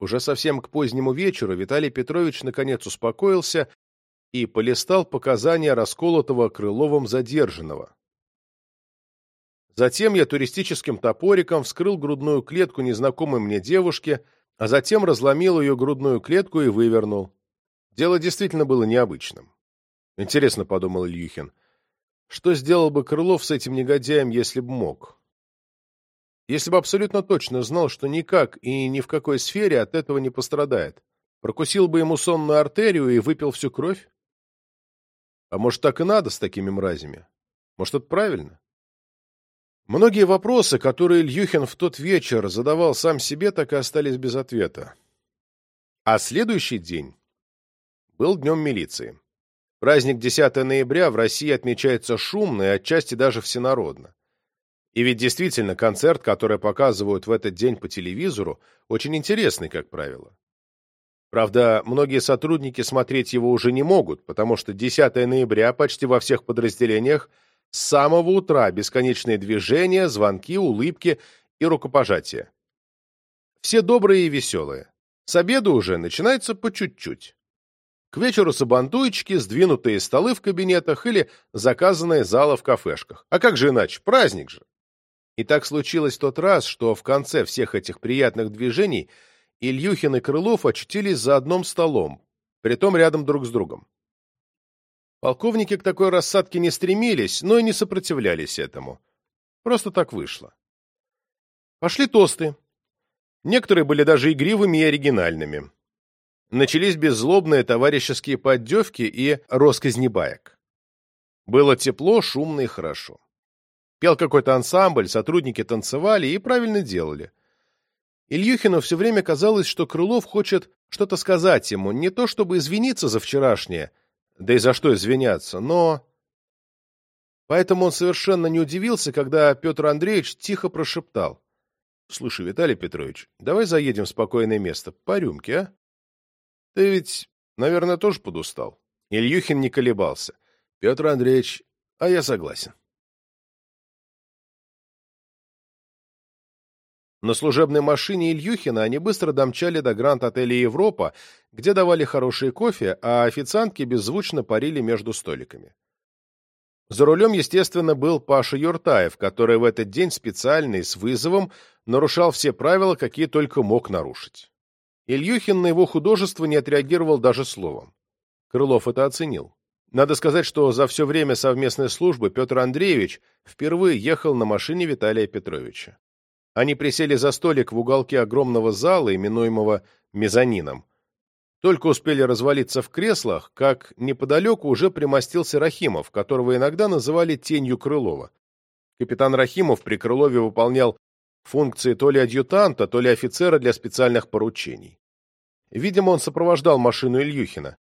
Уже совсем к позднему вечеру Виталий Петрович наконец успокоился и полистал показания расколотого Крыловым задержанного. Затем я туристическим топориком вскрыл грудную клетку незнакомой мне девушки, а затем разломил ее грудную клетку и вывернул. Дело действительно было необычным. Интересно, — подумал Ильюхин, — что сделал бы Крылов с этим негодяем, если бы мог? Если бы абсолютно точно знал, что никак и ни в какой сфере от этого не пострадает. Прокусил бы ему сонную артерию и выпил всю кровь? А может, так и надо с такими мразями? Может, это правильно? Многие вопросы, которые Ильюхин в тот вечер задавал сам себе, так и остались без ответа. А следующий день был днем милиции. Праздник 10 ноября в России отмечается шумно и отчасти даже всенародно. И ведь действительно концерт, который показывают в этот день по телевизору, очень интересный, как правило. Правда, многие сотрудники смотреть его уже не могут, потому что 10 ноября почти во всех подразделениях с самого утра бесконечные движения, звонки, улыбки и рукопожатия. Все добрые и веселые. С обеда уже начинается по чуть-чуть. К вечеру сабантуйчики, сдвинутые столы в кабинетах или заказанные залы в кафешках. А как же иначе? Праздник же. И так случилось тот раз, что в конце всех этих приятных движений Ильюхин и Крылов очутились за одним столом, притом рядом друг с другом. Полковники к такой рассадке не стремились, но и не сопротивлялись этому. Просто так вышло. Пошли тосты. Некоторые были даже игривыми и оригинальными. Начались беззлобные товарищеские поддевки и росказни баек. Было тепло, шумно и хорошо. Пел какой-то ансамбль, сотрудники танцевали и правильно делали. Ильюхину все время казалось, что Крылов хочет что-то сказать ему, не то чтобы извиниться за вчерашнее, да и за что извиняться, но... Поэтому он совершенно не удивился, когда Петр Андреевич тихо прошептал. — Слушай, Виталий Петрович, давай заедем в спокойное место, по рюмке, а? Ты ведь, наверное, тоже подустал. Ильюхин не колебался. — Петр Андреевич, а я согласен. На служебной машине Ильюхина они быстро домчали до гранд-отеля «Европа», где давали хороший кофе, а официантки беззвучно парили между столиками. За рулем, естественно, был Паша Юртаев, который в этот день специально и с вызовом нарушал все правила, какие только мог нарушить. Ильюхин на его художество не отреагировал даже словом. Крылов это оценил. Надо сказать, что за все время совместной службы Петр Андреевич впервые ехал на машине Виталия Петровича. Они присели за столик в уголке огромного зала, именуемого мезонином. Только успели развалиться в креслах, как неподалеку уже примостился Рахимов, которого иногда называли тенью Крылова. Капитан Рахимов при Крылове выполнял функции то ли адъютанта, то ли офицера для специальных поручений. Видимо, он сопровождал машину Ильюхина.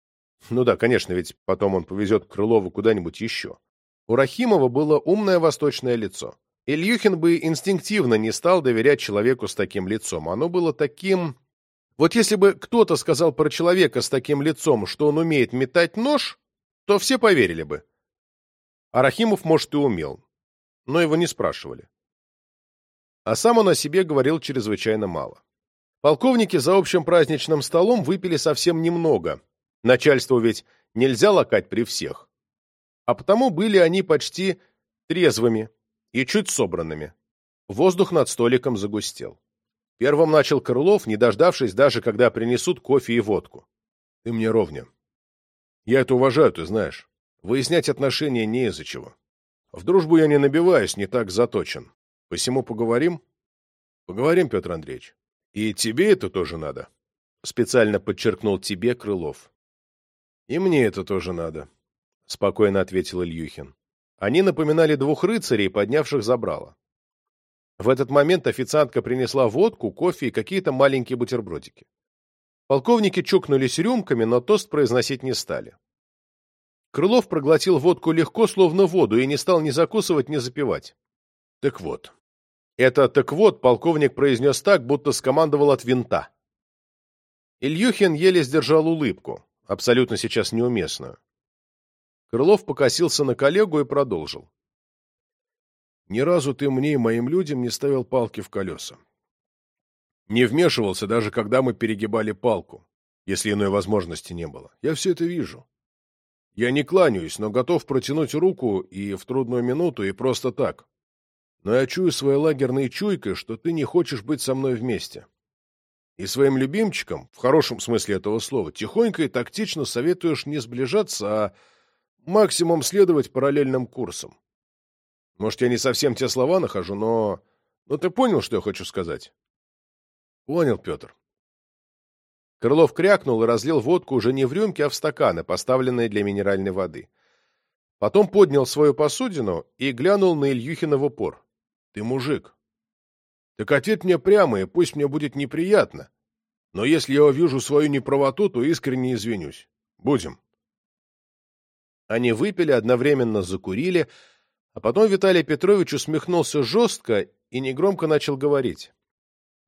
Ну да, конечно, ведь потом он повезет Крылову куда-нибудь еще. У Рахимова было умное восточное лицо. Ильюхин бы инстинктивно не стал доверять человеку с таким лицом. Оно было таким... Вот если бы кто-то сказал про человека с таким лицом, что он умеет метать нож, то все поверили бы. Арахимов, может, и умел, но его не спрашивали. А сам он о себе говорил чрезвычайно мало. Полковники за общим праздничным столом выпили совсем немного. Начальству ведь нельзя лакать при всех. А потому были они почти трезвыми, и чуть собранными. Воздух над столиком загустел. Первым начал Крылов, не дождавшись даже, когда принесут кофе и водку. — Ты мне ровня. Я это уважаю, ты знаешь. Выяснять отношения не из-за чего. В дружбу я не набиваюсь, не так заточен. Посему поговорим? Поговорим, Петр Андреевич. И тебе это тоже надо. Специально подчеркнул тебе Крылов. И мне это тоже надо, спокойно ответил Ильюхин. Они напоминали двух рыцарей, поднявших забрало. В этот момент официантка принесла водку, кофе и какие-то маленькие бутербродики. Полковники чукнулись рюмками, но тост произносить не стали. Крылов проглотил водку легко, словно воду, и не стал ни закусывать, ни запивать. Так вот. Это «так вот» полковник произнес так, будто скомандовал от винта. Ильюхин еле сдержал улыбку, абсолютно сейчас неуместную. Крылов покосился на коллегу и продолжил. «Ни разу ты мне и моим людям не ставил палки в колеса. Не вмешивался, даже когда мы перегибали палку, если иной возможности не было. Я все это вижу. Я не кланяюсь, но готов протянуть руку и в трудную минуту, и просто так. Но я чую своей лагерной чуйкой, что ты не хочешь быть со мной вместе. И своим любимчикам, в хорошем смысле этого слова, тихонько и тактично советуешь не сближаться, а Максимум следовать параллельным курсам. Может, я не совсем те слова нахожу, но... Но ты понял, что я хочу сказать? Понял, Петр. Крылов крякнул и разлил водку уже не в рюмке, а в стаканы, поставленные для минеральной воды. Потом поднял свою посудину и глянул на Ильюхина в упор. Ты мужик. Так ответь мне прямо, и пусть мне будет неприятно. Но если я увижу свою неправоту, то искренне извинюсь. Будем. Они выпили, одновременно закурили, А потом Виталий Петрович усмехнулся жестко и негромко начал говорить.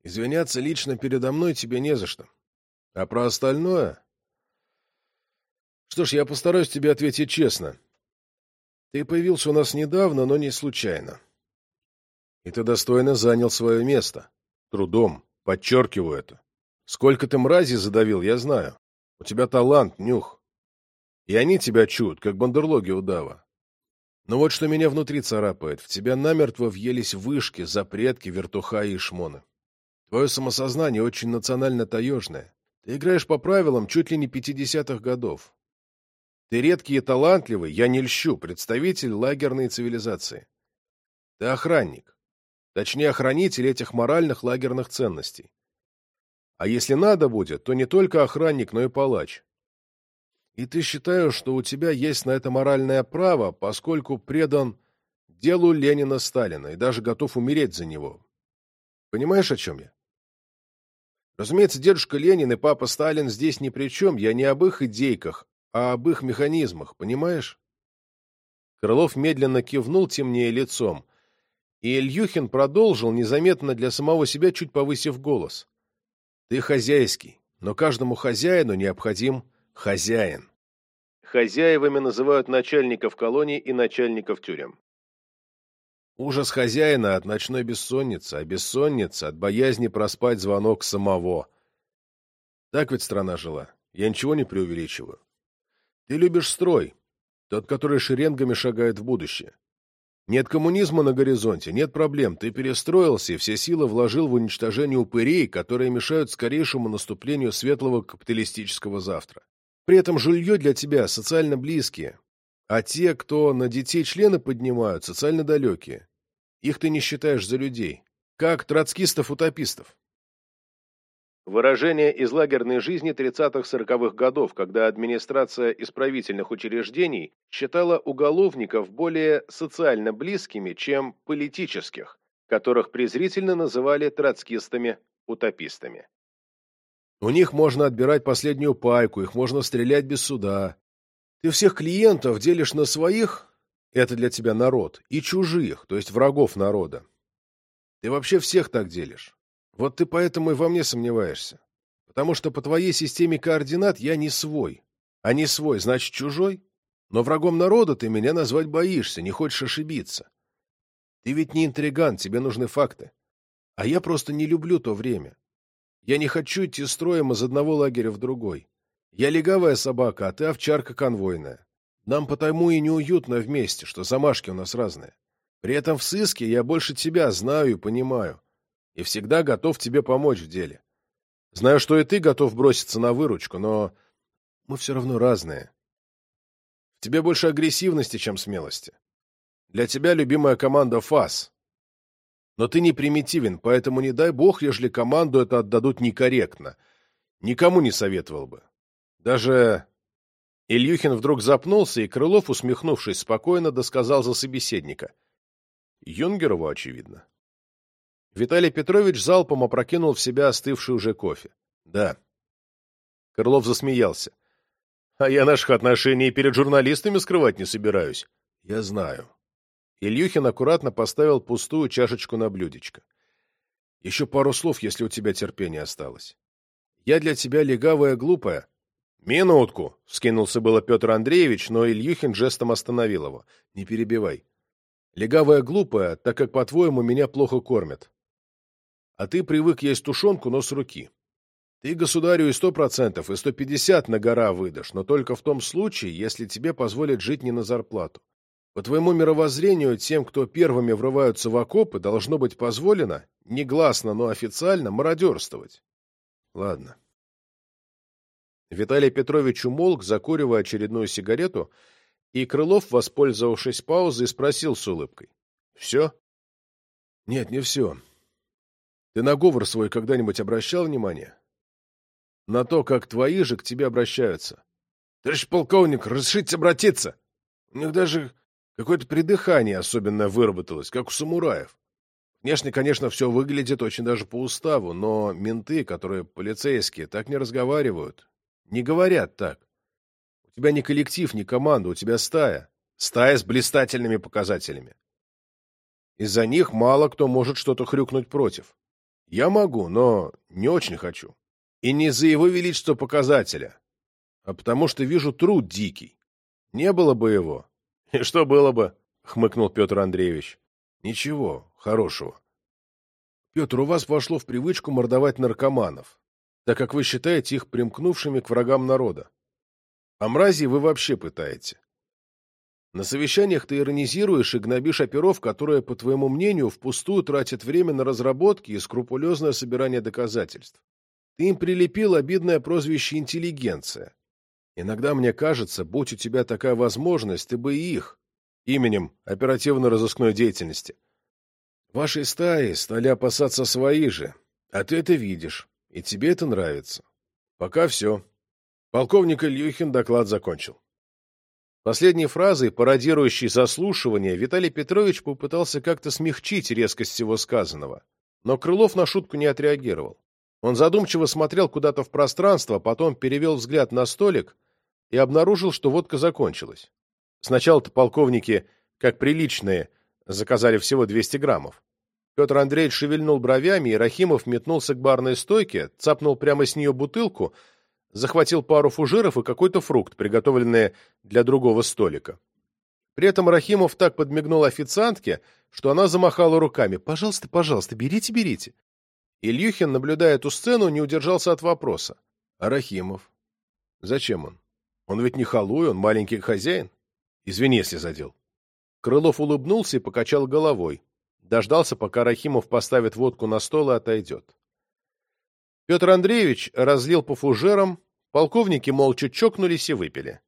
«Извиняться лично передо мной тебе не за что. А про остальное...» «Что ж, я постараюсь тебе ответить честно. Ты появился у нас недавно, но не случайно. И ты достойно занял свое место. Трудом. Подчеркиваю это. Сколько ты мразей задавил, я знаю. У тебя талант, нюх. И они тебя чуют, как бандерлоги удава. Но вот что меня внутри царапает. В тебя намертво въелись вышки, запретки, вертуха и шмоны. Твое самосознание очень национально-таежное. Ты играешь по правилам чуть ли не пятидесятых годов. Ты редкий и талантливый, я не льщу, представитель лагерной цивилизации. Ты охранник. Точнее, охранитель этих моральных лагерных ценностей. А если надо будет, то не только охранник, но и палач. И ты считаешь, что у тебя есть на это моральное право, поскольку предан делу Ленина-Сталина и даже готов умереть за него. Понимаешь, о чем я? Разумеется, дедушка Ленин и папа Сталин здесь ни при чем, я не об их идейках, а об их механизмах, понимаешь? Крылов медленно кивнул темнее лицом, и Ильюхин продолжил, незаметно для самого себя, чуть повысив голос. Ты хозяйский, но каждому хозяину необходим хозяин. Хозяевами называют начальников колоний и начальников тюрем. Ужас хозяина от ночной бессонницы, а бессонница от боязни проспать звонок самого. Так ведь страна жила. Я ничего не преувеличиваю. Ты любишь строй, тот, который шеренгами шагает в будущее. Нет коммунизма на горизонте, нет проблем. Ты перестроился и все силы вложил в уничтожение упырей, которые мешают скорейшему наступлению светлого капиталистического завтра. При этом жилье для тебя социально близкие, а те, кто на детей члены поднимают, социально далекие. Их ты не считаешь за людей. Как троцкистов-утопистов. Выражение из лагерной жизни 30-40-х годов, когда администрация исправительных учреждений считала уголовников более социально близкими, чем политических, которых презрительно называли троцкистами-утопистами. У них можно отбирать последнюю пайку, их можно стрелять без суда. Ты всех клиентов делишь на своих, это для тебя народ, и чужих, то есть врагов народа. Ты вообще всех так делишь. Вот ты поэтому и во мне сомневаешься. Потому что по твоей системе координат я не свой. А не свой, значит чужой? Но врагом народа ты меня назвать боишься, не хочешь ошибиться. Ты ведь не интриган, тебе нужны факты. А я просто не люблю то время. Я не хочу идти строем из одного лагеря в другой. Я легавая собака, а ты овчарка конвойная. Нам потому и неуютно вместе, что замашки у нас разные. При этом в сыске я больше тебя знаю и понимаю и всегда готов тебе помочь в деле. Знаю, что и ты готов броситься на выручку, но мы все равно разные. В тебе больше агрессивности, чем смелости. Для тебя любимая команда ФАС. Но ты не примитивен, поэтому не дай бог, ежели команду это отдадут некорректно. Никому не советовал бы. Даже Ильюхин вдруг запнулся, и Крылов, усмехнувшись спокойно, досказал за собеседника. Юнгерову, очевидно. Виталий Петрович залпом опрокинул в себя остывший уже кофе. Да. Крылов засмеялся. А я наших отношений перед журналистами скрывать не собираюсь. Я знаю. Ильюхин аккуратно поставил пустую чашечку на блюдечко. Еще пару слов, если у тебя терпение осталось. Я для тебя легавая глупая. Минутку, скинулся было Петр Андреевич, но Ильюхин жестом остановил его. Не перебивай. Легавая глупая, так как, по-твоему, меня плохо кормят. А ты привык есть тушенку, но с руки. Ты государю и сто процентов, и сто пятьдесят на гора выдашь, но только в том случае, если тебе позволят жить не на зарплату. По твоему мировоззрению, тем, кто первыми врываются в окопы, должно быть позволено, негласно, но официально, мародерствовать. Ладно. Виталий Петрович умолк, закуривая очередную сигарету, и Крылов, воспользовавшись паузой, спросил с улыбкой. — Все? — Нет, не все. Ты на говор свой когда-нибудь обращал внимание? На то, как твои же к тебе обращаются. Товарищ полковник, разрешите обратиться? У них даже какое-то придыхание особенное выработалось, как у самураев. Внешне, конечно, все выглядит очень даже по уставу, но менты, которые полицейские, так не разговаривают. Не говорят так. У тебя не коллектив, не команда, у тебя стая. Стая с блистательными показателями. Из-за них мало кто может что-то хрюкнуть против. Я могу, но не очень хочу. И не из-за его величества показателя, а потому что вижу труд дикий. Не было бы его. И что было бы? — хмыкнул Петр Андреевич. Ничего, хорошего. Петр, у вас вошло в привычку мордовать наркоманов, так как вы считаете их примкнувшими к врагам народа. А мрази вы вообще пытаете. На совещаниях ты иронизируешь и гнобишь оперов, которые, по твоему мнению, впустую тратят время на разработки и скрупулезное собирание доказательств. Ты им прилепил обидное прозвище «интеллигенция». Иногда мне кажется, будь у тебя такая возможность, ты бы и их, именем оперативно-розыскной деятельности. Вашей стаи стали опасаться свои же, а ты это видишь, и тебе это нравится. Пока все. Полковник Ильюхин доклад закончил. Последней фразой, пародирующей заслушивание, Виталий Петрович попытался как-то смягчить резкость всего сказанного. Но Крылов на шутку не отреагировал. Он задумчиво смотрел куда-то в пространство, потом перевел взгляд на столик и обнаружил, что водка закончилась. Сначала-то полковники, как приличные, заказали всего 200 граммов. Петр Андреевич шевельнул бровями, и Рахимов метнулся к барной стойке, цапнул прямо с нее бутылку — захватил пару фужеров и какой-то фрукт, приготовленный для другого столика. При этом Рахимов так подмигнул официантке, что она замахала руками. «Пожалуйста, пожалуйста, берите, берите». Ильюхин, наблюдая эту сцену, не удержался от вопроса. «А Рахимов? Зачем он? Он ведь не халуй, он маленький хозяин. Извини, если задел». Крылов улыбнулся и покачал головой. Дождался, пока Рахимов поставит водку на стол и отойдет. Петр Андреевич разлил по фужерам, Полковники молча чокнулись и выпили.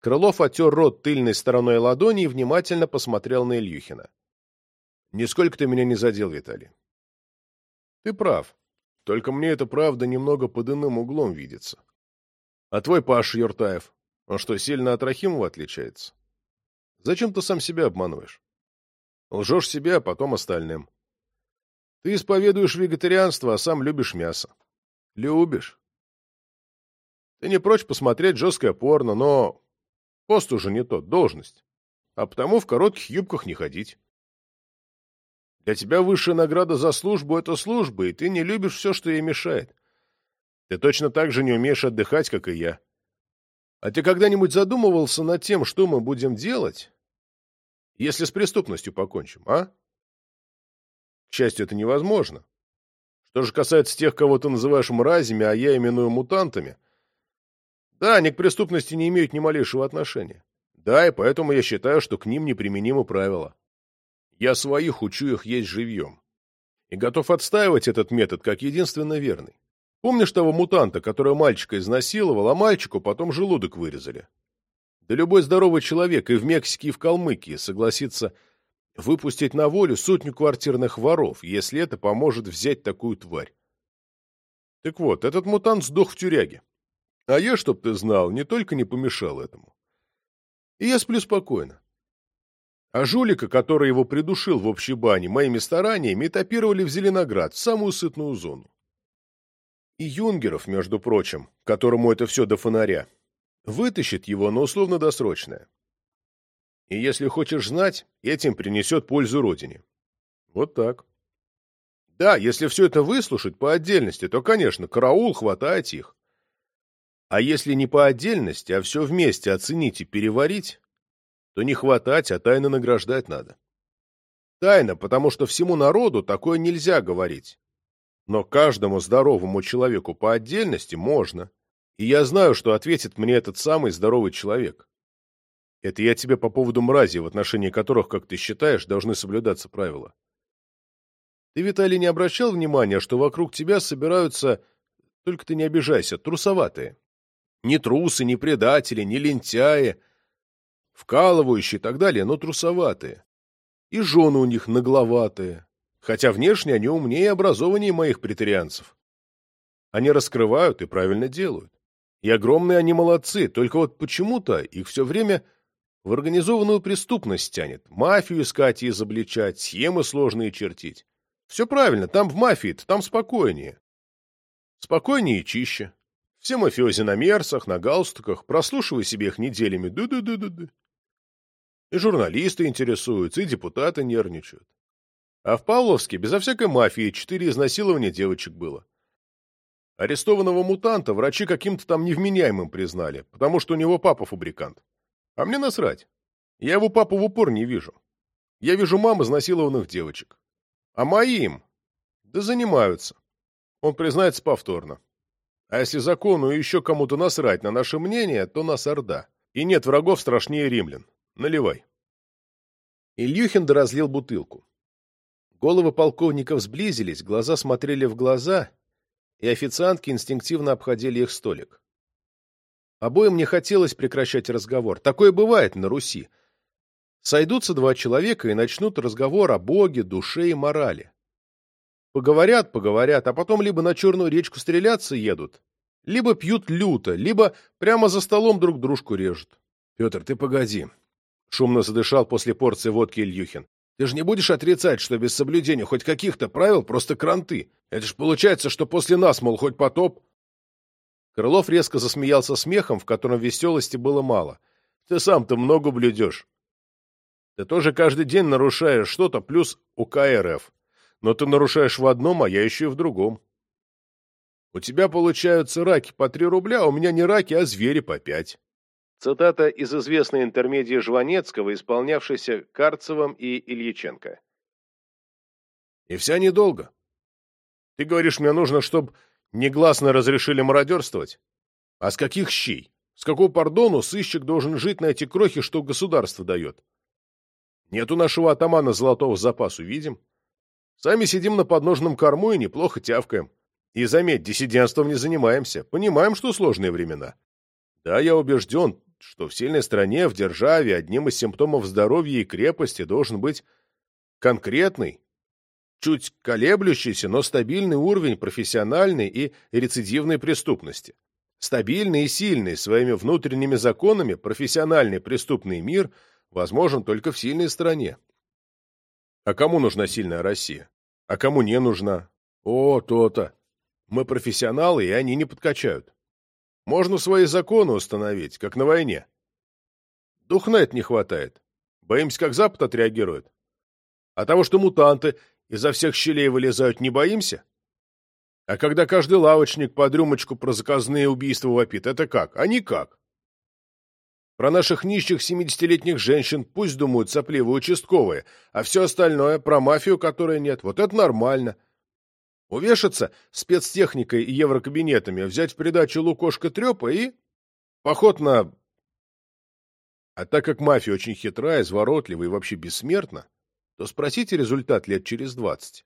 Крылов отер рот тыльной стороной ладони и внимательно посмотрел на Ильюхина. — Нисколько ты меня не задел, Виталий. — Ты прав. Только мне эта правда немного под иным углом видится. А твой Паша Юртаев, он что, сильно от Рахимова отличается? Зачем ты сам себя обманываешь? Лжешь себе, а потом остальным. Ты исповедуешь вегетарианство, а сам любишь мясо. Любишь. Ты не прочь посмотреть жесткое порно, но пост уже не тот, должность. А потому в коротких юбках не ходить. Для тебя высшая награда за службу — это служба, и ты не любишь все, что ей мешает. Ты точно так же не умеешь отдыхать, как и я. А ты когда-нибудь задумывался над тем, что мы будем делать, если с преступностью покончим, а? К счастью, это невозможно. Что же касается тех, кого ты называешь мразями, а я именую мутантами — да, они к преступности не имеют ни малейшего отношения. Да, и поэтому я считаю, что к ним неприменимы правила. Я своих учу их есть живьем. И готов отстаивать этот метод как единственно верный. Помнишь того мутанта, который мальчика изнасиловал, а мальчику потом желудок вырезали? Да любой здоровый человек и в Мексике, и в Калмыкии согласится выпустить на волю сотню квартирных воров, если это поможет взять такую тварь. Так вот, этот мутант сдох в тюряге. А я, чтоб ты знал, не только не помешал этому. И я сплю спокойно. А жулика, который его придушил в общей бане, моими стараниями этапировали в Зеленоград, в самую сытную зону. И Юнгеров, между прочим, которому это все до фонаря, вытащит его на условно-досрочное. И если хочешь знать, этим принесет пользу Родине. Вот так. Да, если все это выслушать по отдельности, то, конечно, караул, хватать их. А если не по отдельности, а все вместе оценить и переварить, то не хватать, а тайно награждать надо. Тайно, потому что всему народу такое нельзя говорить. Но каждому здоровому человеку по отдельности можно. И я знаю, что ответит мне этот самый здоровый человек. Это я тебе по поводу мрази, в отношении которых, как ты считаешь, должны соблюдаться правила. Ты, Виталий, не обращал внимания, что вокруг тебя собираются, только ты не обижайся, трусоватые? Ни трусы, ни предатели, ни лентяи, вкалывающие и так далее, но трусоватые. И жены у них нагловатые, хотя внешне они умнее и образованнее моих претарианцев. Они раскрывают и правильно делают. И огромные они молодцы, только вот почему-то их все время в организованную преступность тянет. Мафию искать и изобличать, схемы сложные чертить. Все правильно, там в мафии там спокойнее. Спокойнее и чище. Все мафиози на мерсах, на галстуках, прослушивай себе их неделями. Ду-ду-ду-ду-ду. И журналисты интересуются, и депутаты нервничают. А в Павловске безо всякой мафии четыре изнасилования девочек было. Арестованного мутанта врачи каким-то там невменяемым признали, потому что у него папа фабрикант. А мне насрать. Я его папу в упор не вижу. Я вижу мам изнасилованных девочек. А моим? Да занимаются. Он признается повторно. А если закону еще кому-то насрать на наше мнение, то нас орда. И нет врагов страшнее римлян. Наливай. Ильюхин доразлил бутылку. Головы полковников сблизились, глаза смотрели в глаза, и официантки инстинктивно обходили их столик. Обоим не хотелось прекращать разговор. Такое бывает на Руси. Сойдутся два человека и начнут разговор о Боге, душе и морали. Поговорят, поговорят, а потом либо на Черную речку стреляться едут, либо пьют люто, либо прямо за столом друг дружку режут. — Петр, ты погоди. Шумно задышал после порции водки Ильюхин. Ты же не будешь отрицать, что без соблюдения хоть каких-то правил просто кранты. Это ж получается, что после нас, мол, хоть потоп. Крылов резко засмеялся смехом, в котором веселости было мало. Ты сам-то много блюдешь. Ты тоже каждый день нарушаешь что-то, плюс УК РФ. Но ты нарушаешь в одном, а я еще и в другом. У тебя получаются раки по три рубля, а у меня не раки, а звери по пять. Цитата из известной интермедии Жванецкого, исполнявшейся Карцевым и Ильиченко. И вся недолго. Ты говоришь, мне нужно, чтобы негласно разрешили мародерствовать? А с каких щей? С какого пардону сыщик должен жить на эти крохи, что государство дает? Нет у нашего атамана золотого запасу, видим? Сами сидим на подножном корму и неплохо тявкаем. И, заметь, диссидентством не занимаемся. Понимаем, что сложные времена. Да, я убежден, что в сильной стране, в державе, одним из симптомов здоровья и крепости должен быть конкретный, чуть колеблющийся, но стабильный уровень профессиональной и рецидивной преступности. Стабильный и сильный своими внутренними законами профессиональный преступный мир возможен только в сильной стране. А кому нужна сильная Россия? А кому не нужна? О, то-то. Мы профессионалы, и они не подкачают. Можно свои законы установить, как на войне. Дух на это не хватает. Боимся, как Запад отреагирует. А того, что мутанты изо всех щелей вылезают, не боимся? А когда каждый лавочник под рюмочку про заказные убийства вопит, это как? А никак. Про наших нищих семидесятилетних женщин пусть думают сопливые участковые, а все остальное про мафию, которой нет. Вот это нормально. Увешаться спецтехникой и еврокабинетами, взять в придачу лукошка трепа и... Поход на... А так как мафия очень хитрая, изворотлива и вообще бессмертна, то спросите результат лет через двадцать.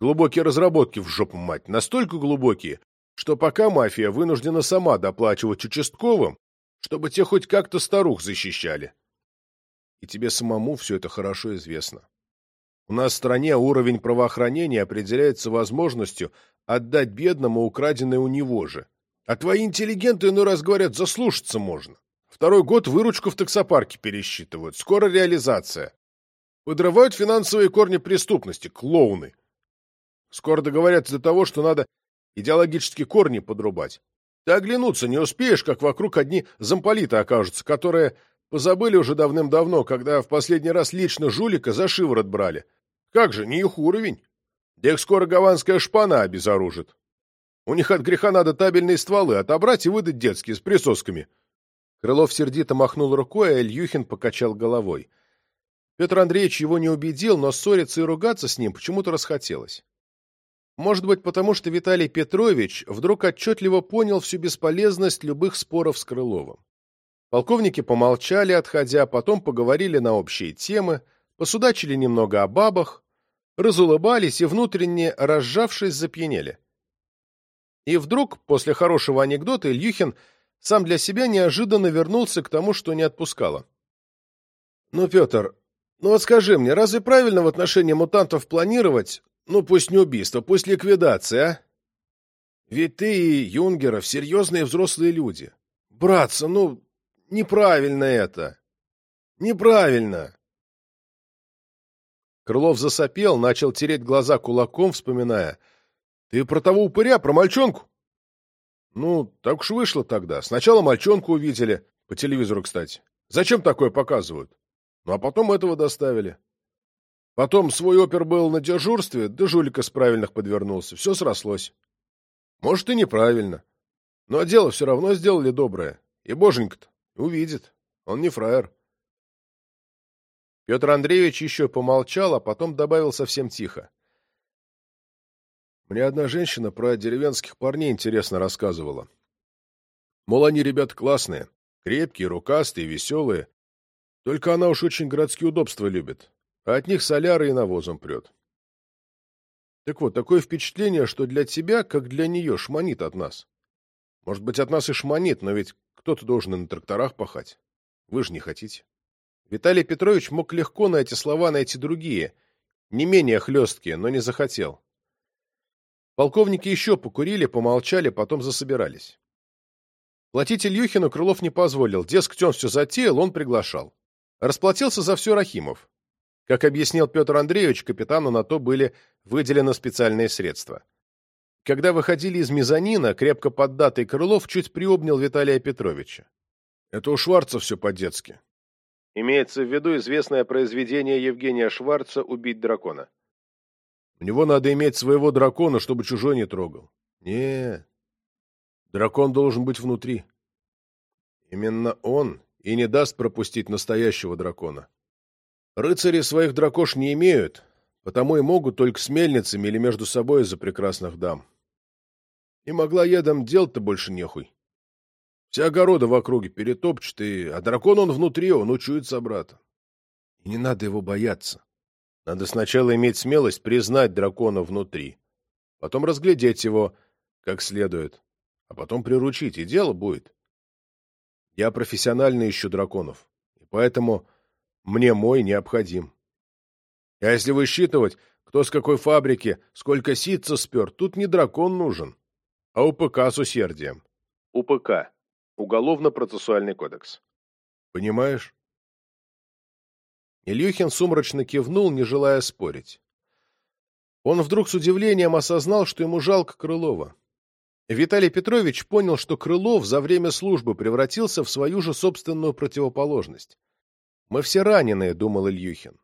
Глубокие разработки в жопу мать, настолько глубокие, что пока мафия вынуждена сама доплачивать участковым, чтобы те хоть как-то старух защищали. И тебе самому все это хорошо известно. У нас в стране уровень правоохранения определяется возможностью отдать бедному украденное у него же. А твои интеллигенты иной раз говорят, заслушаться можно. Второй год выручку в таксопарке пересчитывают. Скоро реализация. Подрывают финансовые корни преступности, клоуны. Скоро договорятся до того, что надо идеологические корни подрубать. Ты оглянуться не успеешь, как вокруг одни замполиты окажутся, которые Позабыли уже давным-давно, когда в последний раз лично жулика за шиворот брали. Как же, не их уровень. Да их скоро гаванская шпана обезоружит. У них от греха надо табельные стволы отобрать и выдать детские с присосками. Крылов сердито махнул рукой, а Ильюхин покачал головой. Петр Андреевич его не убедил, но ссориться и ругаться с ним почему-то расхотелось. Может быть, потому что Виталий Петрович вдруг отчетливо понял всю бесполезность любых споров с Крыловым. Полковники помолчали, отходя, потом поговорили на общие темы, посудачили немного о бабах, разулыбались и внутренне, разжавшись, запьянели. И вдруг, после хорошего анекдота, Ильюхин сам для себя неожиданно вернулся к тому, что не отпускало. «Ну, Петр, ну вот скажи мне, разве правильно в отношении мутантов планировать, ну, пусть не убийство, пусть ликвидация, а? Ведь ты и Юнгеров серьезные взрослые люди. Братцы, ну, Неправильно это. Неправильно. Крылов засопел, начал тереть глаза кулаком, вспоминая. Ты про того упыря, про мальчонку? Ну, так уж вышло тогда. Сначала мальчонку увидели, по телевизору, кстати. Зачем такое показывают? Ну, а потом этого доставили. Потом свой опер был на дежурстве, да жулика с правильных подвернулся. Все срослось. Может, и неправильно. Но дело все равно сделали доброе. И боженька-то увидит. Он не фраер. Петр Андреевич еще помолчал, а потом добавил совсем тихо. Мне одна женщина про деревенских парней интересно рассказывала. Мол, они ребята классные, крепкие, рукастые, веселые. Только она уж очень городские удобства любит, а от них соляры и навозом прет. Так вот, такое впечатление, что для тебя, как для нее, шманит от нас. Может быть, от нас и шманит, но ведь кто-то должен и на тракторах пахать. Вы же не хотите. Виталий Петрович мог легко на эти слова найти другие, не менее хлесткие, но не захотел. Полковники еще покурили, помолчали, потом засобирались. Платить Ильюхину Крылов не позволил, дескать, он все затеял, он приглашал. Расплатился за все Рахимов. Как объяснил Петр Андреевич, капитану на то были выделены специальные средства. Когда выходили из мезонина, крепко поддатый Крылов чуть приобнял Виталия Петровича. «Это у Шварца все по-детски». Имеется в виду известное произведение Евгения Шварца «Убить дракона». У него надо иметь своего дракона, чтобы чужой не трогал. Не, дракон должен быть внутри. Именно он и не даст пропустить настоящего дракона. Рыцари своих дракош не имеют, потому и могут только с мельницами или между собой из-за прекрасных дам. И могла едом дел-то больше нехуй. Вся огорода в округе перетопчет, и... а дракон он внутри, он учует собрата. И не надо его бояться. Надо сначала иметь смелость признать дракона внутри, потом разглядеть его как следует, а потом приручить, и дело будет. Я профессионально ищу драконов, и поэтому мне мой необходим. А если высчитывать, кто с какой фабрики, сколько ситца спер, тут не дракон нужен, а УПК с усердием. УПК. Уголовно-процессуальный кодекс. Понимаешь? Ильюхин сумрачно кивнул, не желая спорить. Он вдруг с удивлением осознал, что ему жалко Крылова. Виталий Петрович понял, что Крылов за время службы превратился в свою же собственную противоположность. «Мы все раненые», — думал Ильюхин.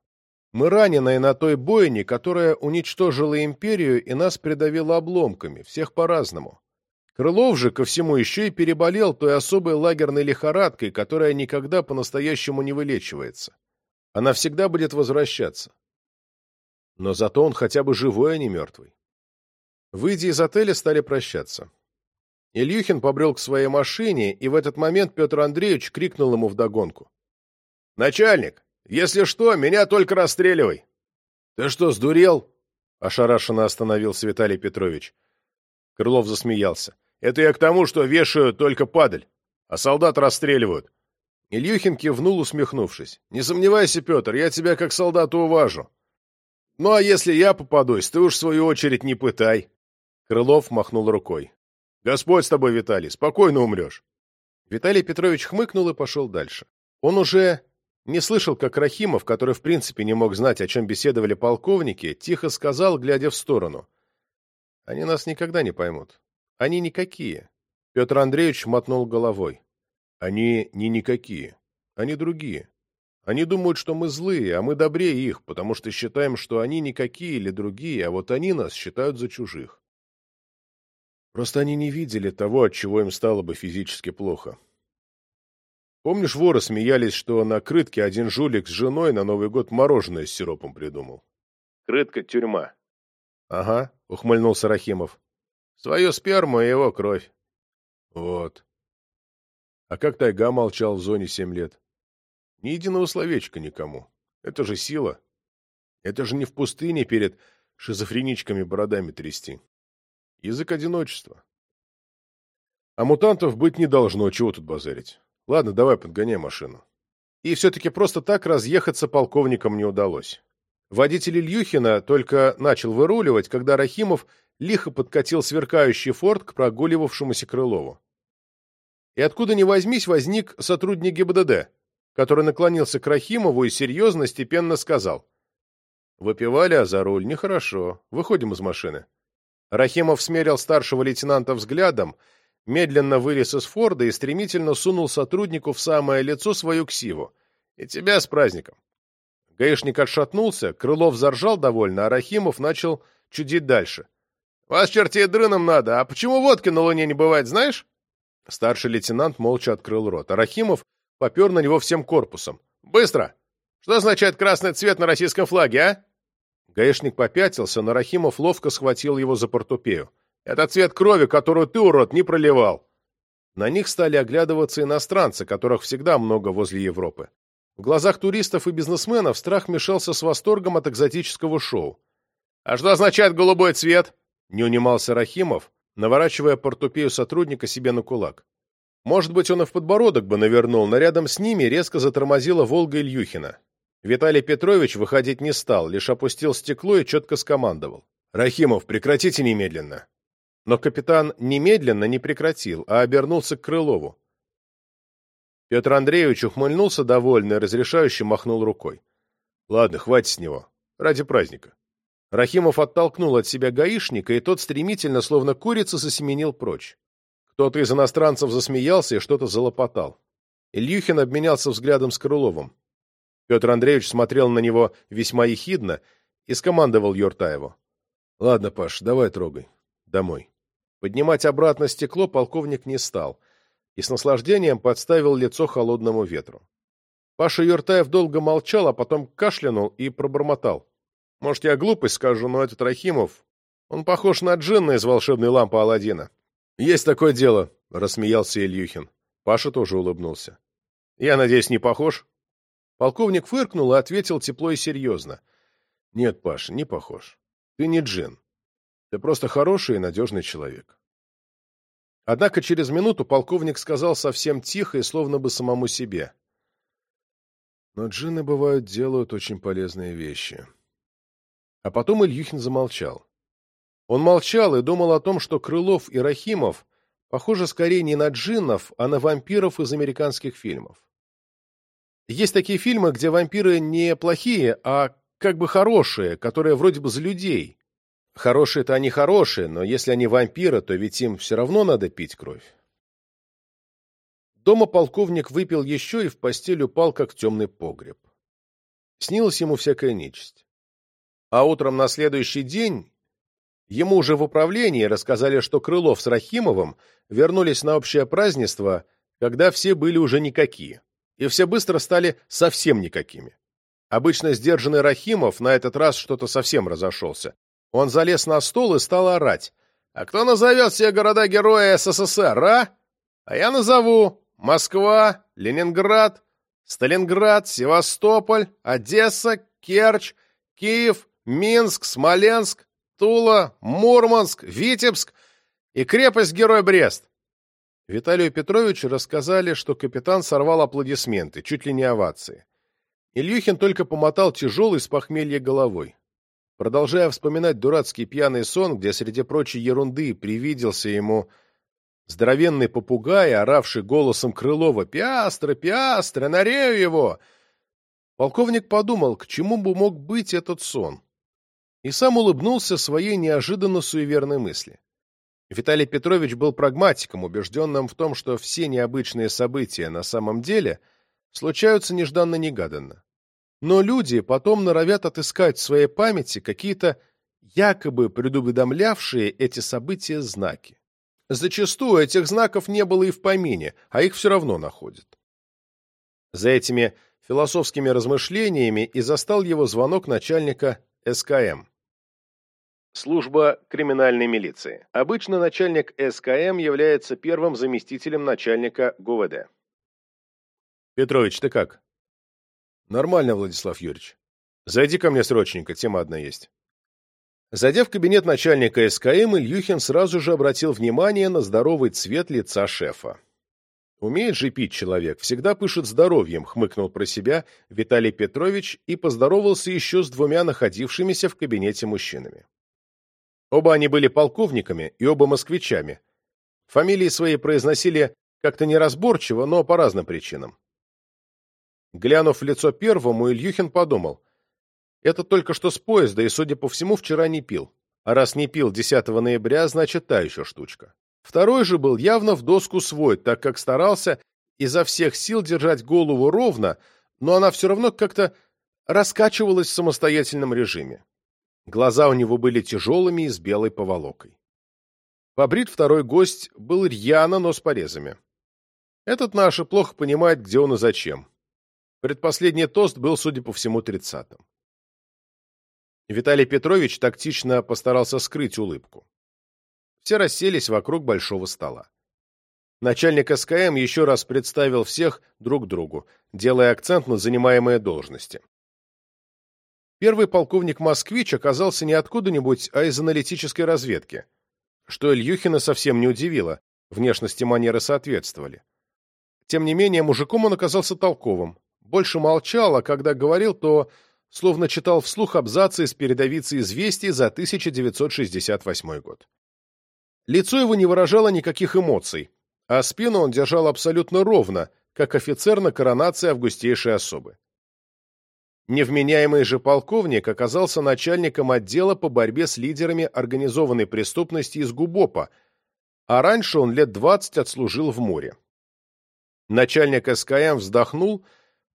«Мы раненые на той бойне, которая уничтожила империю и нас придавила обломками, всех по-разному. Крылов же ко всему еще и переболел той особой лагерной лихорадкой, которая никогда по-настоящему не вылечивается. Она всегда будет возвращаться. Но зато он хотя бы живой, а не мертвый. Выйдя из отеля, стали прощаться. Ильюхин побрел к своей машине, и в этот момент Петр Андреевич крикнул ему вдогонку. «Начальник, если что, меня только расстреливай!» «Ты что, сдурел?» — ошарашенно остановился Виталий Петрович. Крылов засмеялся. «Это я к тому, что вешаю только падаль, а солдат расстреливают. Ильюхин кивнул, усмехнувшись. «Не сомневайся, Петр, я тебя как солдата уважу. Ну, а если я попадусь, ты уж в свою очередь не пытай». Крылов махнул рукой. «Господь с тобой, Виталий, спокойно умрешь». Виталий Петрович хмыкнул и пошел дальше. Он уже не слышал, как Рахимов, который в принципе не мог знать, о чем беседовали полковники, тихо сказал, глядя в сторону. «Они нас никогда не поймут. Они никакие». Петр Андреевич мотнул головой. Они не никакие. Они другие. Они думают, что мы злые, а мы добрее их, потому что считаем, что они никакие или другие, а вот они нас считают за чужих. Просто они не видели того, от чего им стало бы физически плохо. Помнишь, воры смеялись, что на крытке один жулик с женой на Новый год мороженое с сиропом придумал? Крытка — тюрьма. — Ага, — ухмыльнулся Рахимов. — Свою сперму и его кровь. — Вот. А как тайга молчал в зоне семь лет? Ни единого словечка никому. Это же сила. Это же не в пустыне перед шизофреничками бородами трясти. Язык одиночества. А мутантов быть не должно, чего тут базарить. Ладно, давай подгоняй машину. И все-таки просто так разъехаться полковникам не удалось. Водитель Ильюхина только начал выруливать, когда Рахимов лихо подкатил сверкающий форт к прогуливавшемуся Крылову и откуда ни возьмись возник сотрудник ГИБДД, который наклонился к Рахимову и серьезно, степенно сказал. «Выпивали, а за руль нехорошо. Выходим из машины». Рахимов смерил старшего лейтенанта взглядом, медленно вылез из Форда и стремительно сунул сотруднику в самое лицо свою ксиву. «И тебя с праздником. Гаишник отшатнулся, Крылов заржал довольно, а Рахимов начал чудить дальше. «Вас, чертей, дрыном надо, а почему водки на Луне не бывает, знаешь?» Старший лейтенант молча открыл рот, а Рахимов попер на него всем корпусом. «Быстро! Что означает красный цвет на российском флаге, а?» Гаишник попятился, но Рахимов ловко схватил его за портупею. «Это цвет крови, которую ты, урод, не проливал!» На них стали оглядываться иностранцы, которых всегда много возле Европы. В глазах туристов и бизнесменов страх мешался с восторгом от экзотического шоу. «А что означает голубой цвет?» — не унимался Рахимов, наворачивая портупею сотрудника себе на кулак. Может быть, он и в подбородок бы навернул, но рядом с ними резко затормозила «Волга» Ильюхина. Виталий Петрович выходить не стал, лишь опустил стекло и четко скомандовал. «Рахимов, прекратите немедленно!» Но капитан немедленно не прекратил, а обернулся к Крылову. Петр Андреевич ухмыльнулся довольно и разрешающе махнул рукой. «Ладно, хватит с него. Ради праздника». Рахимов оттолкнул от себя гаишника, и тот стремительно, словно курица, засеменил прочь. Кто-то из иностранцев засмеялся и что-то залопотал. Ильюхин обменялся взглядом с Крыловым. Петр Андреевич смотрел на него весьма ехидно и скомандовал Юртаеву. — Ладно, Паш, давай трогай. Домой. Поднимать обратно стекло полковник не стал и с наслаждением подставил лицо холодному ветру. Паша Юртаев долго молчал, а потом кашлянул и пробормотал. — Может, я глупость скажу, но этот Рахимов, он похож на джинна из волшебной лампы Аладдина. — Есть такое дело, — рассмеялся Ильюхин. Паша тоже улыбнулся. — Я надеюсь, не похож? Полковник фыркнул и ответил тепло и серьезно. — Нет, Паша, не похож. Ты не джин. Ты просто хороший и надежный человек. Однако через минуту полковник сказал совсем тихо и словно бы самому себе. Но джинны, бывают, делают очень полезные вещи. А потом Ильюхин замолчал. Он молчал и думал о том, что Крылов и Рахимов похожи скорее не на джиннов, а на вампиров из американских фильмов. Есть такие фильмы, где вампиры не плохие, а как бы хорошие, которые вроде бы за людей. Хорошие-то они хорошие, но если они вампиры, то ведь им все равно надо пить кровь. Дома полковник выпил еще и в постель упал, как темный погреб. Снилась ему всякая нечисть. А утром на следующий день ему уже в управлении рассказали, что Крылов с Рахимовым вернулись на общее празднество, когда все были уже никакие и все быстро стали совсем никакими. Обычно сдержанный Рахимов на этот раз что-то совсем разошелся. Он залез на стол и стал орать. «А кто назовет все города-героя СССР, а? А я назову Москва, Ленинград, Сталинград, Севастополь, Одесса, Керчь, Киев, Минск, Смоленск, Тула, Мурманск, Витебск и крепость-герой Брест. Виталию Петровичу рассказали, что капитан сорвал аплодисменты, чуть ли не овации. Ильюхин только помотал тяжелый с похмелья головой. Продолжая вспоминать дурацкий пьяный сон, где среди прочей ерунды привиделся ему здоровенный попугай, оравший голосом Крылова «Пиастро, пиастро, нарею его!» Полковник подумал, к чему бы мог быть этот сон, и сам улыбнулся своей неожиданно суеверной мысли. Виталий Петрович был прагматиком, убежденным в том, что все необычные события на самом деле случаются нежданно-негаданно. Но люди потом норовят отыскать в своей памяти какие-то якобы предуведомлявшие эти события знаки. Зачастую этих знаков не было и в помине, а их все равно находят. За этими философскими размышлениями и застал его звонок начальника СКМ. Служба криминальной милиции. Обычно начальник СКМ является первым заместителем начальника ГУВД. Петрович, ты как? Нормально, Владислав Юрьевич. Зайди ко мне срочненько, тема одна есть. Зайдя в кабинет начальника СКМ, Ильюхин сразу же обратил внимание на здоровый цвет лица шефа. «Умеет же пить человек, всегда пышет здоровьем», — хмыкнул про себя Виталий Петрович и поздоровался еще с двумя находившимися в кабинете мужчинами. Оба они были полковниками и оба москвичами. Фамилии свои произносили как-то неразборчиво, но по разным причинам. Глянув в лицо первому, Ильюхин подумал. Это только что с поезда, и, судя по всему, вчера не пил. А раз не пил 10 ноября, значит, та еще штучка. Второй же был явно в доску свой, так как старался изо всех сил держать голову ровно, но она все равно как-то раскачивалась в самостоятельном режиме. Глаза у него были тяжелыми и с белой поволокой. Побрит второй гость был рьяно, но с порезами. Этот наш и плохо понимает, где он и зачем. Предпоследний тост был, судя по всему, тридцатым. Виталий Петрович тактично постарался скрыть улыбку. Все расселись вокруг большого стола. Начальник СКМ еще раз представил всех друг другу, делая акцент на занимаемые должности. Первый полковник Москвич оказался не откуда-нибудь, а из аналитической разведки, что Ильюхина совсем не удивило, внешности манеры соответствовали. Тем не менее, мужиком он оказался толковым, больше молчал, а когда говорил, то словно читал вслух абзацы из передовицы «Известий» за 1968 год. Лицо его не выражало никаких эмоций, а спину он держал абсолютно ровно, как офицер на коронации августейшей особы. Невменяемый же полковник оказался начальником отдела по борьбе с лидерами организованной преступности из ГУБОПа, а раньше он лет двадцать отслужил в море. Начальник СКМ вздохнул,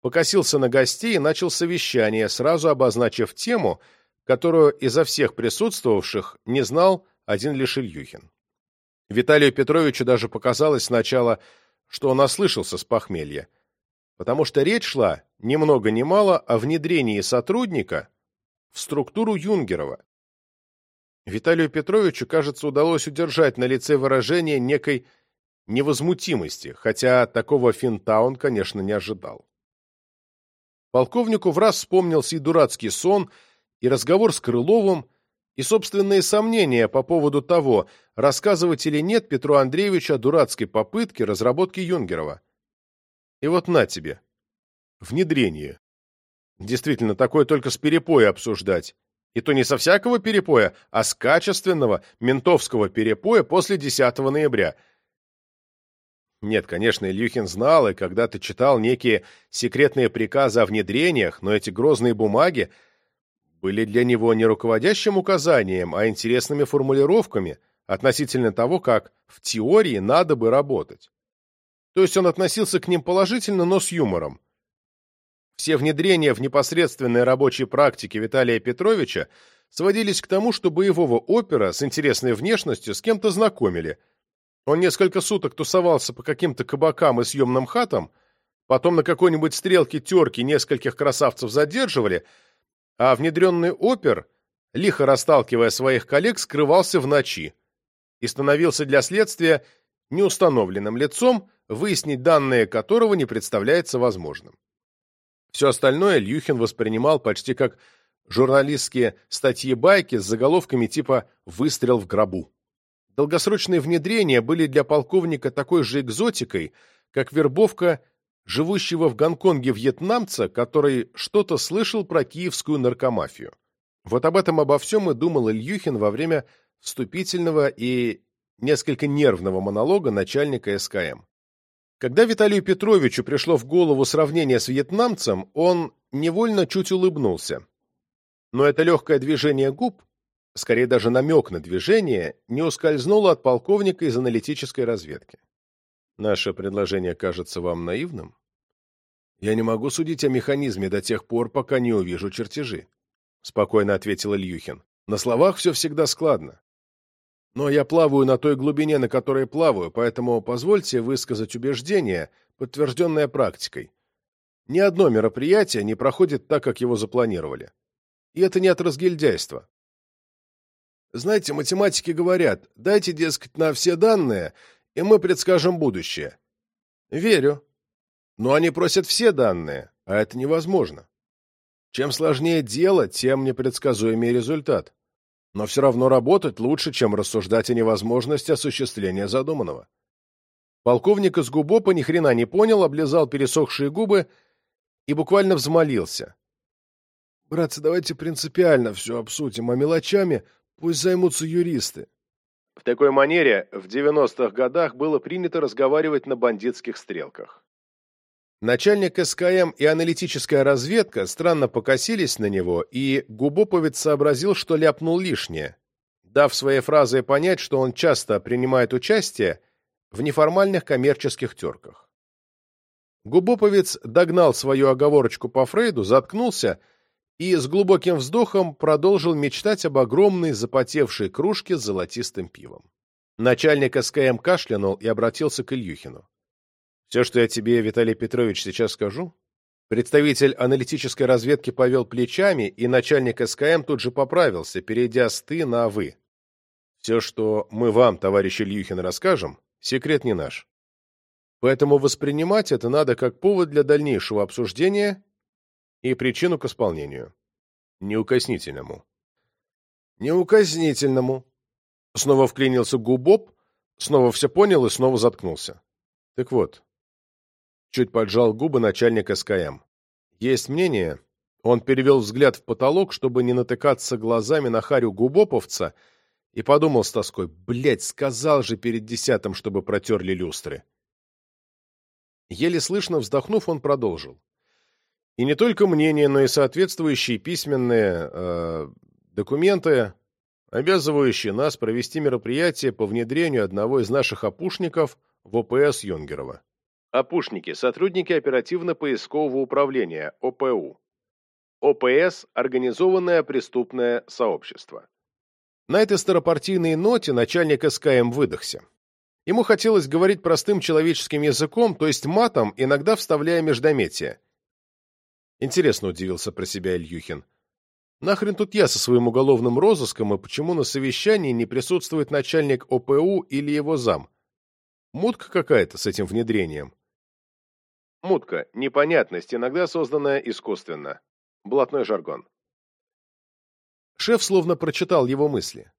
покосился на гостей и начал совещание, сразу обозначив тему, которую изо всех присутствовавших не знал один лишь Ильюхин. Виталию Петровичу даже показалось сначала, что он ослышался с похмелья, потому что речь шла ни много ни мало о внедрении сотрудника в структуру Юнгерова. Виталию Петровичу, кажется, удалось удержать на лице выражение некой невозмутимости, хотя такого финта он, конечно, не ожидал. Полковнику в раз вспомнился и дурацкий сон, и разговор с Крыловым, и собственные сомнения по поводу того, рассказывать или нет Петру Андреевичу о дурацкой попытке разработки Юнгерова. И вот на тебе. Внедрение. Действительно, такое только с перепоя обсуждать. И то не со всякого перепоя, а с качественного ментовского перепоя после 10 ноября. Нет, конечно, Ильюхин знал и когда-то читал некие секретные приказы о внедрениях, но эти грозные бумаги были для него не руководящим указанием, а интересными формулировками относительно того, как в теории надо бы работать. То есть он относился к ним положительно, но с юмором. Все внедрения в непосредственной рабочей практике Виталия Петровича сводились к тому, что боевого опера с интересной внешностью с кем-то знакомили. Он несколько суток тусовался по каким-то кабакам и съемным хатам, потом на какой-нибудь стрелке терки нескольких красавцев задерживали – а внедренный опер, лихо расталкивая своих коллег, скрывался в ночи и становился для следствия неустановленным лицом, выяснить данные которого не представляется возможным. Все остальное Льюхин воспринимал почти как журналистские статьи-байки с заголовками типа «Выстрел в гробу». Долгосрочные внедрения были для полковника такой же экзотикой, как вербовка живущего в Гонконге вьетнамца, который что-то слышал про киевскую наркомафию. Вот об этом обо всем и думал Ильюхин во время вступительного и несколько нервного монолога начальника СКМ. Когда Виталию Петровичу пришло в голову сравнение с вьетнамцем, он невольно чуть улыбнулся. Но это легкое движение губ, скорее даже намек на движение, не ускользнуло от полковника из аналитической разведки. Наше предложение кажется вам наивным? Я не могу судить о механизме до тех пор, пока не увижу чертежи, — спокойно ответил Ильюхин. На словах все всегда складно. Но я плаваю на той глубине, на которой плаваю, поэтому позвольте высказать убеждение, подтвержденное практикой. Ни одно мероприятие не проходит так, как его запланировали. И это не от разгильдяйства. Знаете, математики говорят, дайте, дескать, на все данные, и мы предскажем будущее. Верю. Но они просят все данные, а это невозможно. Чем сложнее дело, тем непредсказуемее результат. Но все равно работать лучше, чем рассуждать о невозможности осуществления задуманного. Полковник из Губопа ни хрена не понял, облизал пересохшие губы и буквально взмолился. «Братцы, давайте принципиально все обсудим, а мелочами пусть займутся юристы. В такой манере в 90-х годах было принято разговаривать на бандитских стрелках. Начальник СКМ и аналитическая разведка странно покосились на него, и Губоповец сообразил, что ляпнул лишнее, дав своей фразой понять, что он часто принимает участие в неформальных коммерческих терках. Губоповец догнал свою оговорочку по Фрейду, заткнулся и с глубоким вздохом продолжил мечтать об огромной запотевшей кружке с золотистым пивом. Начальник СКМ кашлянул и обратился к Ильюхину. «Все, что я тебе, Виталий Петрович, сейчас скажу?» Представитель аналитической разведки повел плечами, и начальник СКМ тут же поправился, перейдя с «ты» на «вы». «Все, что мы вам, товарищ Ильюхин, расскажем, секрет не наш. Поэтому воспринимать это надо как повод для дальнейшего обсуждения и причину к исполнению. Неукоснительному. Неукоснительному. Снова вклинился Губоп, снова все понял и снова заткнулся. Так вот, чуть поджал губы начальник СКМ. Есть мнение, он перевел взгляд в потолок, чтобы не натыкаться глазами на харю губоповца, и подумал с тоской, блядь, сказал же перед десятым, чтобы протерли люстры. Еле слышно вздохнув, он продолжил. И не только мнение, но и соответствующие письменные э, документы, обязывающие нас провести мероприятие по внедрению одного из наших опушников в ОПС Юнгерова. Опушники – сотрудники оперативно-поискового управления, ОПУ. ОПС – Организованное преступное сообщество. На этой старопартийной ноте начальник СКМ выдохся. Ему хотелось говорить простым человеческим языком, то есть матом, иногда вставляя междометия. Интересно удивился про себя Ильюхин. Нахрен тут я со своим уголовным розыском, и почему на совещании не присутствует начальник ОПУ или его зам? Мутка какая-то с этим внедрением. Мутка – непонятность, иногда созданная искусственно. Блатной жаргон. Шеф словно прочитал его мысли.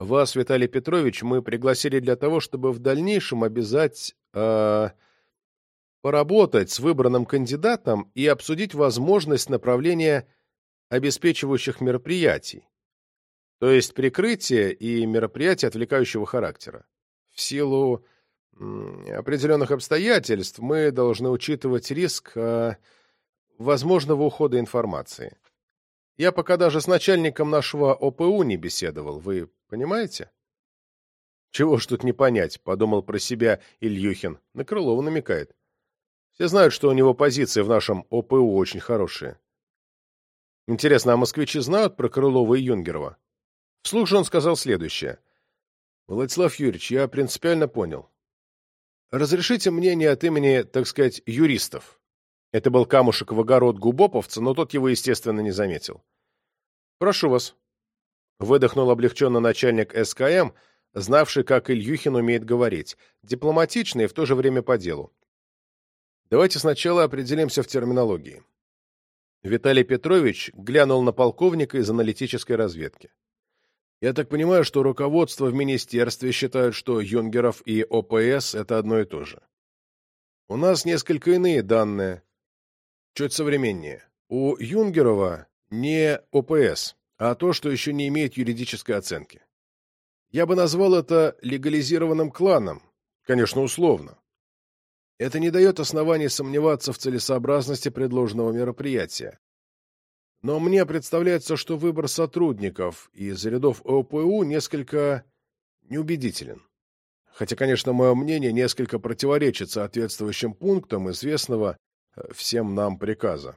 Вас, Виталий Петрович, мы пригласили для того, чтобы в дальнейшем обязать э, поработать с выбранным кандидатом и обсудить возможность направления обеспечивающих мероприятий, то есть прикрытие и мероприятия отвлекающего характера. В силу определенных обстоятельств мы должны учитывать риск э, возможного ухода информации. Я пока даже с начальником нашего ОПУ не беседовал, вы понимаете? Чего ж тут не понять, подумал про себя Ильюхин. На Крылова намекает. Все знают, что у него позиции в нашем ОПУ очень хорошие. Интересно, а москвичи знают про Крылова и Юнгерова? Вслух же он сказал следующее. Владислав Юрьевич, я принципиально понял. Разрешите мнение от имени, так сказать, юристов. Это был камушек в огород губоповца, но тот его, естественно, не заметил. «Прошу вас», — выдохнул облегченно начальник СКМ, знавший, как Ильюхин умеет говорить, дипломатичный и в то же время по делу. Давайте сначала определимся в терминологии. Виталий Петрович глянул на полковника из аналитической разведки. Я так понимаю, что руководство в министерстве считают, что Юнгеров и ОПС — это одно и то же. У нас несколько иные данные, чуть современнее. У Юнгерова не ОПС, а то, что еще не имеет юридической оценки. Я бы назвал это легализированным кланом, конечно, условно. Это не дает оснований сомневаться в целесообразности предложенного мероприятия. Но мне представляется, что выбор сотрудников из рядов ОПУ несколько неубедителен. Хотя, конечно, мое мнение несколько противоречит соответствующим пунктам известного всем нам приказа.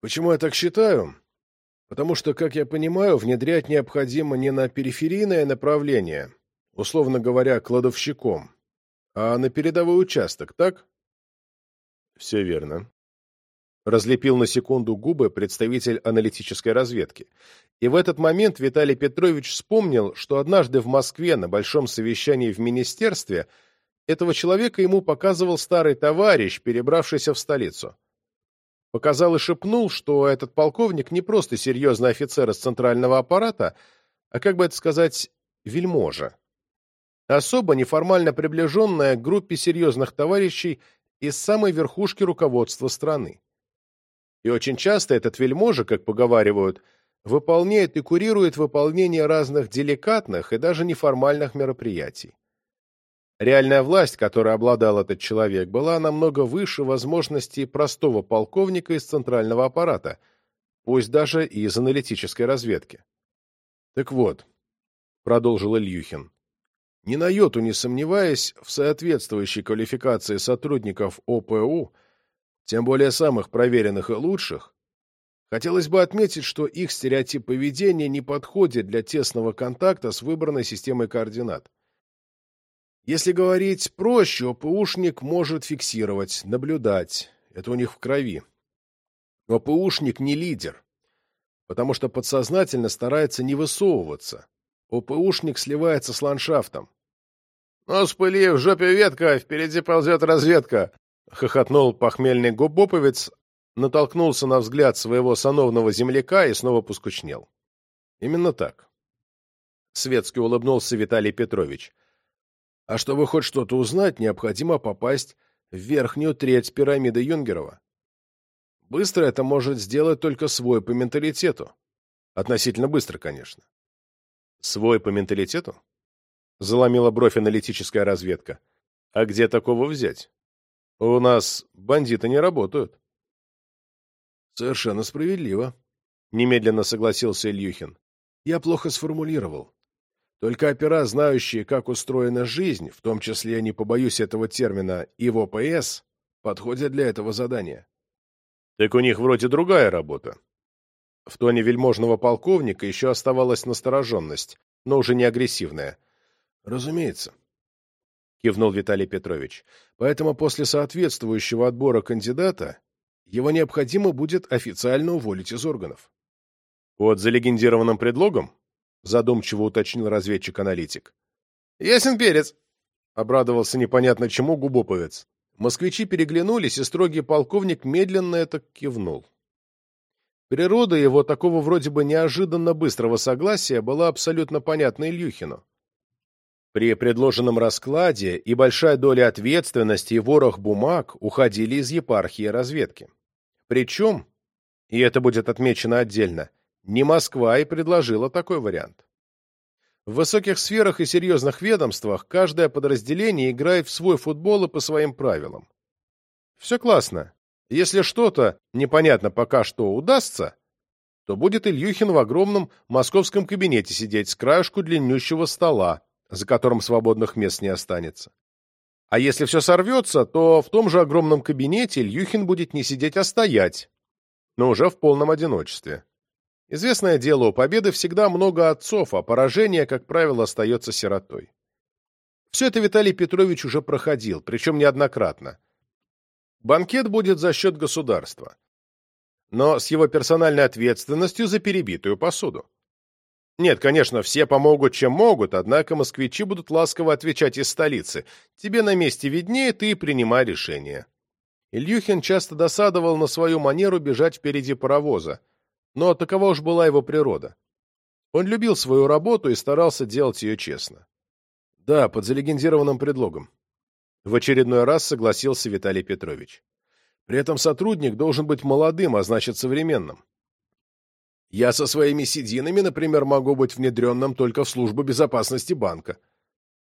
Почему я так считаю? Потому что, как я понимаю, внедрять необходимо не на периферийное направление, условно говоря, кладовщиком, а на передовой участок, так? Все верно. Разлепил на секунду губы представитель аналитической разведки. И в этот момент Виталий Петрович вспомнил, что однажды в Москве на большом совещании в министерстве – этого человека ему показывал старый товарищ, перебравшийся в столицу. Показал и шепнул, что этот полковник не просто серьезный офицер из центрального аппарата, а, как бы это сказать, вельможа. Особо неформально приближенная к группе серьезных товарищей из самой верхушки руководства страны. И очень часто этот вельможа, как поговаривают, выполняет и курирует выполнение разных деликатных и даже неформальных мероприятий. Реальная власть, которой обладал этот человек, была намного выше возможностей простого полковника из центрального аппарата, пусть даже и из аналитической разведки. «Так вот», — продолжил Ильюхин, ни на йоту не сомневаясь в соответствующей квалификации сотрудников ОПУ, тем более самых проверенных и лучших, Хотелось бы отметить, что их стереотип поведения не подходит для тесного контакта с выбранной системой координат. Если говорить проще, ОПУшник может фиксировать, наблюдать. Это у них в крови. ОПУшник не лидер, потому что подсознательно старается не высовываться. ОПУшник сливается с ландшафтом. «Ну, спыли, в жопе ветка, впереди ползет разведка!» — хохотнул похмельный губоповец, натолкнулся на взгляд своего сановного земляка и снова поскучнел. «Именно так». Светски улыбнулся Виталий Петрович. А чтобы хоть что-то узнать, необходимо попасть в верхнюю треть пирамиды Юнгерова. Быстро это может сделать только свой по менталитету. Относительно быстро, конечно. Свой по менталитету? Заломила бровь аналитическая разведка. А где такого взять? У нас бандиты не работают. Совершенно справедливо. Немедленно согласился Ильюхин. Я плохо сформулировал. Только опера, знающие, как устроена жизнь, в том числе, не побоюсь этого термина, и в ОПС, подходят для этого задания. Так у них вроде другая работа. В тоне вельможного полковника еще оставалась настороженность, но уже не агрессивная. Разумеется. Кивнул Виталий Петрович. Поэтому после соответствующего отбора кандидата его необходимо будет официально уволить из органов. Под залегендированным предлогом? задумчиво уточнил разведчик-аналитик. «Ясен перец!» — обрадовался непонятно чему губоповец. Москвичи переглянулись, и строгий полковник медленно это кивнул. Природа его такого вроде бы неожиданно быстрого согласия была абсолютно понятна Ильюхину. При предложенном раскладе и большая доля ответственности и ворох бумаг уходили из епархии разведки. Причем, и это будет отмечено отдельно, не Москва и предложила такой вариант. В высоких сферах и серьезных ведомствах каждое подразделение играет в свой футбол и по своим правилам. Все классно. Если что-то, непонятно пока что, удастся, то будет Ильюхин в огромном московском кабинете сидеть с краешку длиннющего стола, за которым свободных мест не останется. А если все сорвется, то в том же огромном кабинете Ильюхин будет не сидеть, а стоять, но уже в полном одиночестве. Известное дело, у победы всегда много отцов, а поражение, как правило, остается сиротой. Все это Виталий Петрович уже проходил, причем неоднократно. Банкет будет за счет государства, но с его персональной ответственностью за перебитую посуду. Нет, конечно, все помогут, чем могут, однако москвичи будут ласково отвечать из столицы. Тебе на месте виднее, ты принимай решение. Ильюхин часто досадовал на свою манеру бежать впереди паровоза, но такова уж была его природа. Он любил свою работу и старался делать ее честно. Да, под залегендированным предлогом. В очередной раз согласился Виталий Петрович. При этом сотрудник должен быть молодым, а значит современным. Я со своими сединами, например, могу быть внедренным только в службу безопасности банка.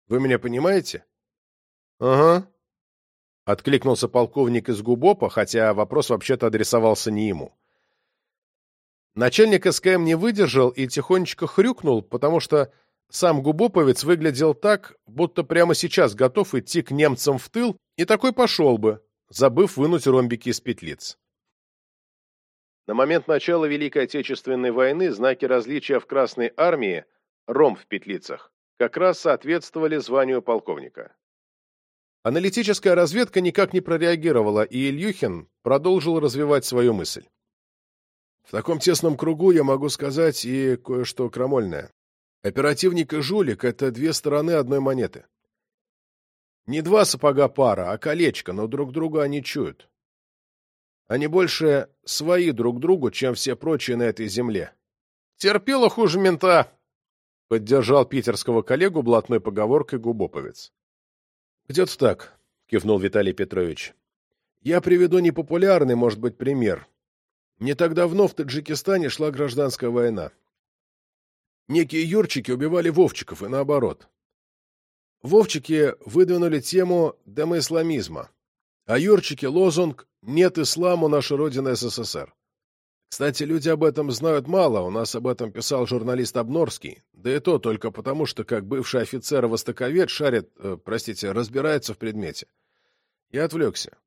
Вы меня понимаете? — Ага. Откликнулся полковник из ГУБОПа, хотя вопрос вообще-то адресовался не ему. Начальник СКМ не выдержал и тихонечко хрюкнул, потому что сам губоповец выглядел так, будто прямо сейчас готов идти к немцам в тыл, и такой пошел бы, забыв вынуть ромбики из петлиц. На момент начала Великой Отечественной войны знаки различия в Красной армии, ромб в петлицах, как раз соответствовали званию полковника. Аналитическая разведка никак не прореагировала, и Ильюхин продолжил развивать свою мысль. В таком тесном кругу я могу сказать и кое-что крамольное. Оперативник и жулик — это две стороны одной монеты. Не два сапога пара, а колечко, но друг друга они чуют. Они больше свои друг другу, чем все прочие на этой земле. Терпело хуже мента, — поддержал питерского коллегу блатной поговоркой губоповец. — Где-то так, — кивнул Виталий Петрович. — Я приведу непопулярный, может быть, пример. Не так давно в Таджикистане шла гражданская война. Некие юрчики убивали вовчиков и наоборот. Вовчики выдвинули тему демоисламизма, а юрчики — лозунг «Нет исламу, наша Родина СССР». Кстати, люди об этом знают мало, у нас об этом писал журналист Обнорский, да и то только потому, что как бывший офицер и востоковед шарит, э, простите, разбирается в предмете. Я отвлекся.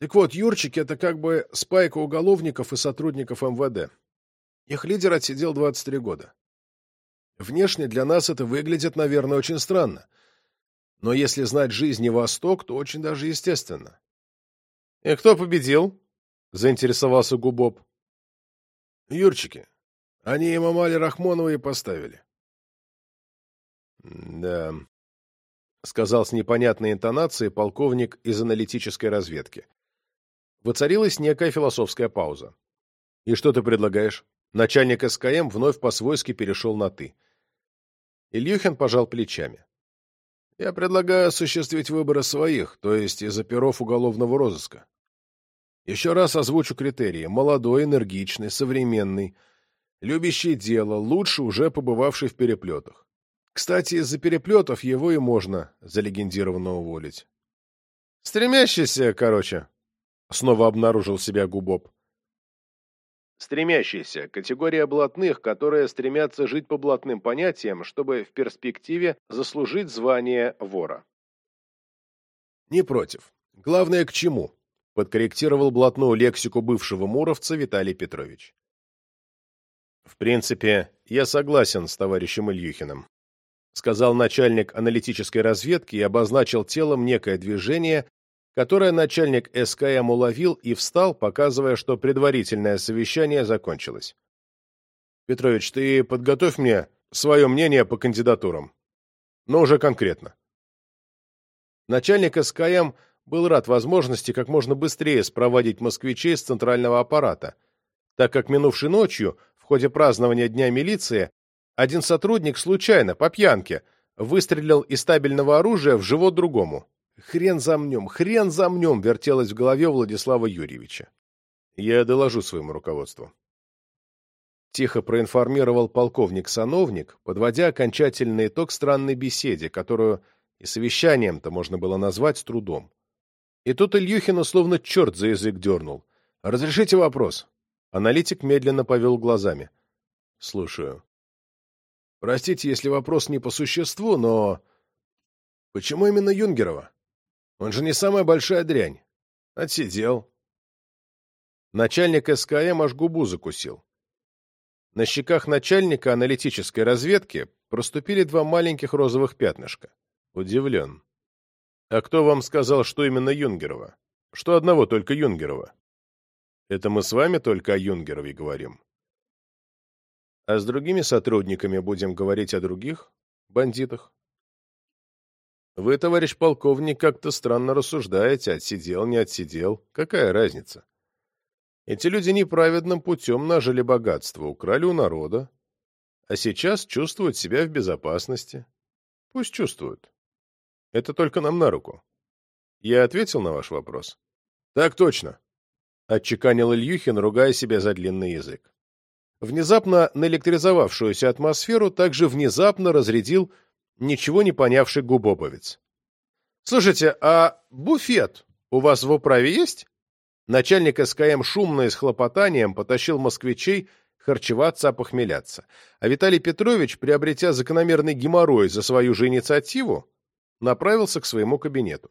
Так вот, Юрчик — это как бы спайка уголовников и сотрудников МВД. Их лидер отсидел 23 года. Внешне для нас это выглядит, наверное, очень странно. Но если знать жизни Восток, то очень даже естественно. — И кто победил? — заинтересовался Губоб. — Юрчики. Они им Амали Рахмоновой поставили. — Да, — сказал с непонятной интонацией полковник из аналитической разведки. Воцарилась некая философская пауза. «И что ты предлагаешь?» Начальник СКМ вновь по-свойски перешел на «ты». Ильюхин пожал плечами. «Я предлагаю осуществить выборы своих, то есть из оперов уголовного розыска. Еще раз озвучу критерии. Молодой, энергичный, современный, любящий дело, лучше уже побывавший в переплетах. Кстати, из-за переплетов его и можно залегендированно уволить. «Стремящийся, короче», — снова обнаружил себя Губоб. Стремящийся – категория блатных, которые стремятся жить по блатным понятиям, чтобы в перспективе заслужить звание вора. Не против. Главное, к чему? Подкорректировал блатную лексику бывшего муровца Виталий Петрович. В принципе, я согласен с товарищем Ильюхиным, сказал начальник аналитической разведки и обозначил телом некое движение, которое начальник СКМ уловил и встал, показывая, что предварительное совещание закончилось. «Петрович, ты подготовь мне свое мнение по кандидатурам. Но уже конкретно». Начальник СКМ был рад возможности как можно быстрее спроводить москвичей с центрального аппарата, так как минувшей ночью, в ходе празднования Дня милиции, один сотрудник случайно, по пьянке, выстрелил из стабильного оружия в живот другому. «Хрен замнем, хрен замнем!» вертелось в голове Владислава Юрьевича. «Я доложу своему руководству». Тихо проинформировал полковник-сановник, подводя окончательный итог странной беседе, которую и совещанием-то можно было назвать с трудом. И тут Ильюхина словно черт за язык дернул. «Разрешите вопрос?» Аналитик медленно повел глазами. «Слушаю». «Простите, если вопрос не по существу, но...» «Почему именно Юнгерова?» Он же не самая большая дрянь. Отсидел. Начальник СКМ аж губу закусил. На щеках начальника аналитической разведки проступили два маленьких розовых пятнышка. Удивлен. А кто вам сказал, что именно Юнгерова? Что одного только Юнгерова? Это мы с вами только о Юнгерове говорим. А с другими сотрудниками будем говорить о других бандитах. Вы, товарищ полковник, как-то странно рассуждаете, отсидел, не отсидел. Какая разница? Эти люди неправедным путем нажили богатство, украли у народа, а сейчас чувствуют себя в безопасности. Пусть чувствуют. Это только нам на руку. Я ответил на ваш вопрос? Так точно. Отчеканил Ильюхин, ругая себя за длинный язык. Внезапно наэлектризовавшуюся атмосферу также внезапно разрядил ничего не понявший губоповец. «Слушайте, а буфет у вас в управе есть?» Начальник СКМ шумно и с хлопотанием потащил москвичей харчеваться, опохмеляться. А Виталий Петрович, приобретя закономерный геморрой за свою же инициативу, направился к своему кабинету.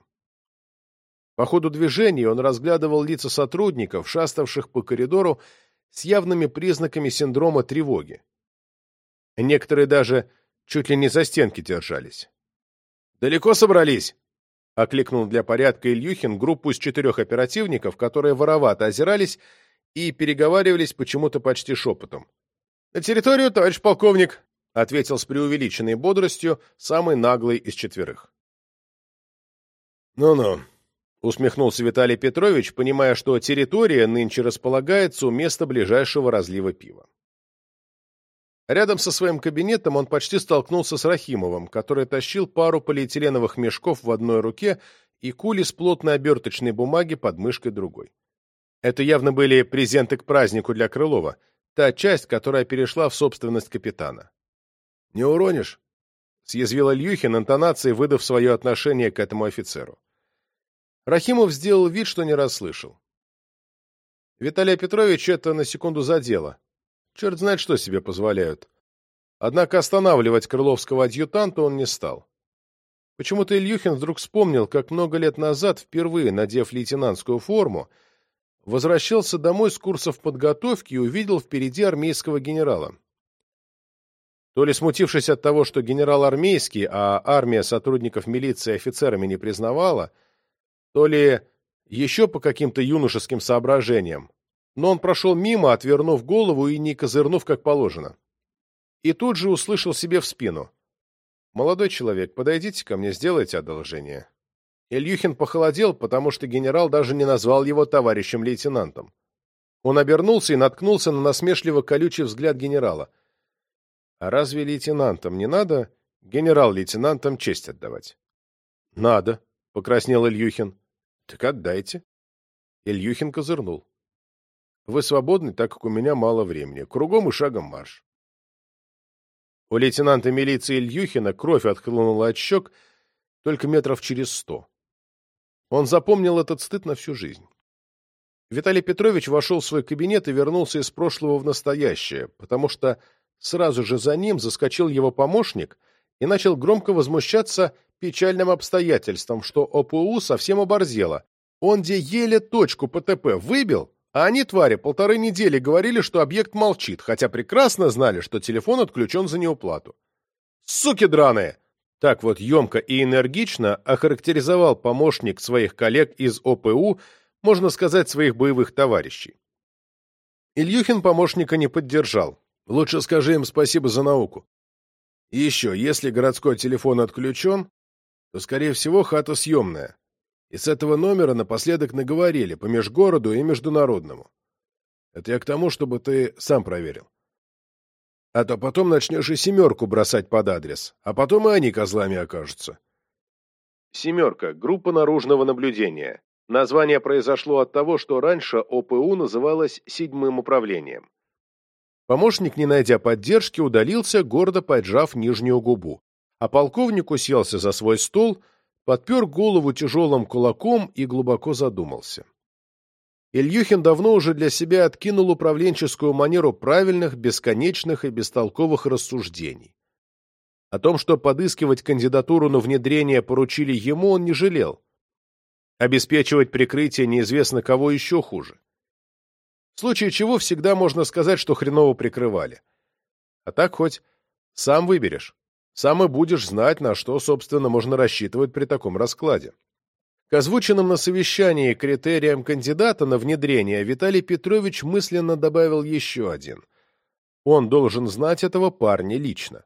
По ходу движения он разглядывал лица сотрудников, шаставших по коридору с явными признаками синдрома тревоги. Некоторые даже чуть ли не за стенки держались. «Далеко собрались?» — окликнул для порядка Ильюхин группу из четырех оперативников, которые воровато озирались и переговаривались почему-то почти шепотом. «На территорию, товарищ полковник!» — ответил с преувеличенной бодростью самый наглый из четверых. «Ну-ну», — усмехнулся Виталий Петрович, понимая, что территория нынче располагается у места ближайшего разлива пива. Рядом со своим кабинетом он почти столкнулся с Рахимовым, который тащил пару полиэтиленовых мешков в одной руке и кули с плотной оберточной бумаги под мышкой другой. Это явно были презенты к празднику для Крылова, та часть, которая перешла в собственность капитана. «Не уронишь?» — съязвил Ильюхин, интонацией выдав свое отношение к этому офицеру. Рахимов сделал вид, что не расслышал. Виталия Петровича это на секунду задело. Черт знает, что себе позволяют. Однако останавливать крыловского адъютанта он не стал. Почему-то Ильюхин вдруг вспомнил, как много лет назад, впервые надев лейтенантскую форму, возвращался домой с курсов подготовки и увидел впереди армейского генерала. То ли смутившись от того, что генерал армейский, а армия сотрудников милиции офицерами не признавала, то ли еще по каким-то юношеским соображениям, но он прошел мимо, отвернув голову и не козырнув как положено. И тут же услышал себе в спину. «Молодой человек, подойдите ко мне, сделайте одолжение». Ильюхин похолодел, потому что генерал даже не назвал его товарищем-лейтенантом. Он обернулся и наткнулся на насмешливо колючий взгляд генерала. «А разве лейтенантам не надо генерал-лейтенантам честь отдавать?» «Надо», — покраснел Ильюхин. «Так отдайте». Ильюхин козырнул. «Вы свободны, так как у меня мало времени. Кругом и шагом марш». У лейтенанта милиции Ильюхина кровь отхлынула от щек только метров через сто. Он запомнил этот стыд на всю жизнь. Виталий Петрович вошел в свой кабинет и вернулся из прошлого в настоящее, потому что сразу же за ним заскочил его помощник и начал громко возмущаться печальным обстоятельством, что ОПУ совсем оборзело. Он где еле точку ПТП выбил, а они, твари, полторы недели говорили, что объект молчит, хотя прекрасно знали, что телефон отключен за неуплату. «Суки драные!» Так вот емко и энергично охарактеризовал помощник своих коллег из ОПУ, можно сказать, своих боевых товарищей. Ильюхин помощника не поддержал. Лучше скажи им спасибо за науку. Еще, если городской телефон отключен, то, скорее всего, хата съемная. И с этого номера напоследок наговорили по межгороду и международному. Это я к тому, чтобы ты сам проверил. А то потом начнешь и семерку бросать под адрес, а потом и они козлами окажутся. Семерка. Группа наружного наблюдения. Название произошло от того, что раньше ОПУ называлось седьмым управлением. Помощник, не найдя поддержки, удалился, гордо поджав нижнюю губу. А полковник уселся за свой стол, подпер голову тяжелым кулаком и глубоко задумался. Ильюхин давно уже для себя откинул управленческую манеру правильных, бесконечных и бестолковых рассуждений. О том, что подыскивать кандидатуру на внедрение поручили ему, он не жалел. Обеспечивать прикрытие неизвестно кого еще хуже. В случае чего всегда можно сказать, что хреново прикрывали. А так хоть сам выберешь, сам и будешь знать, на что, собственно, можно рассчитывать при таком раскладе. К озвученным на совещании критериям кандидата на внедрение Виталий Петрович мысленно добавил еще один. Он должен знать этого парня лично.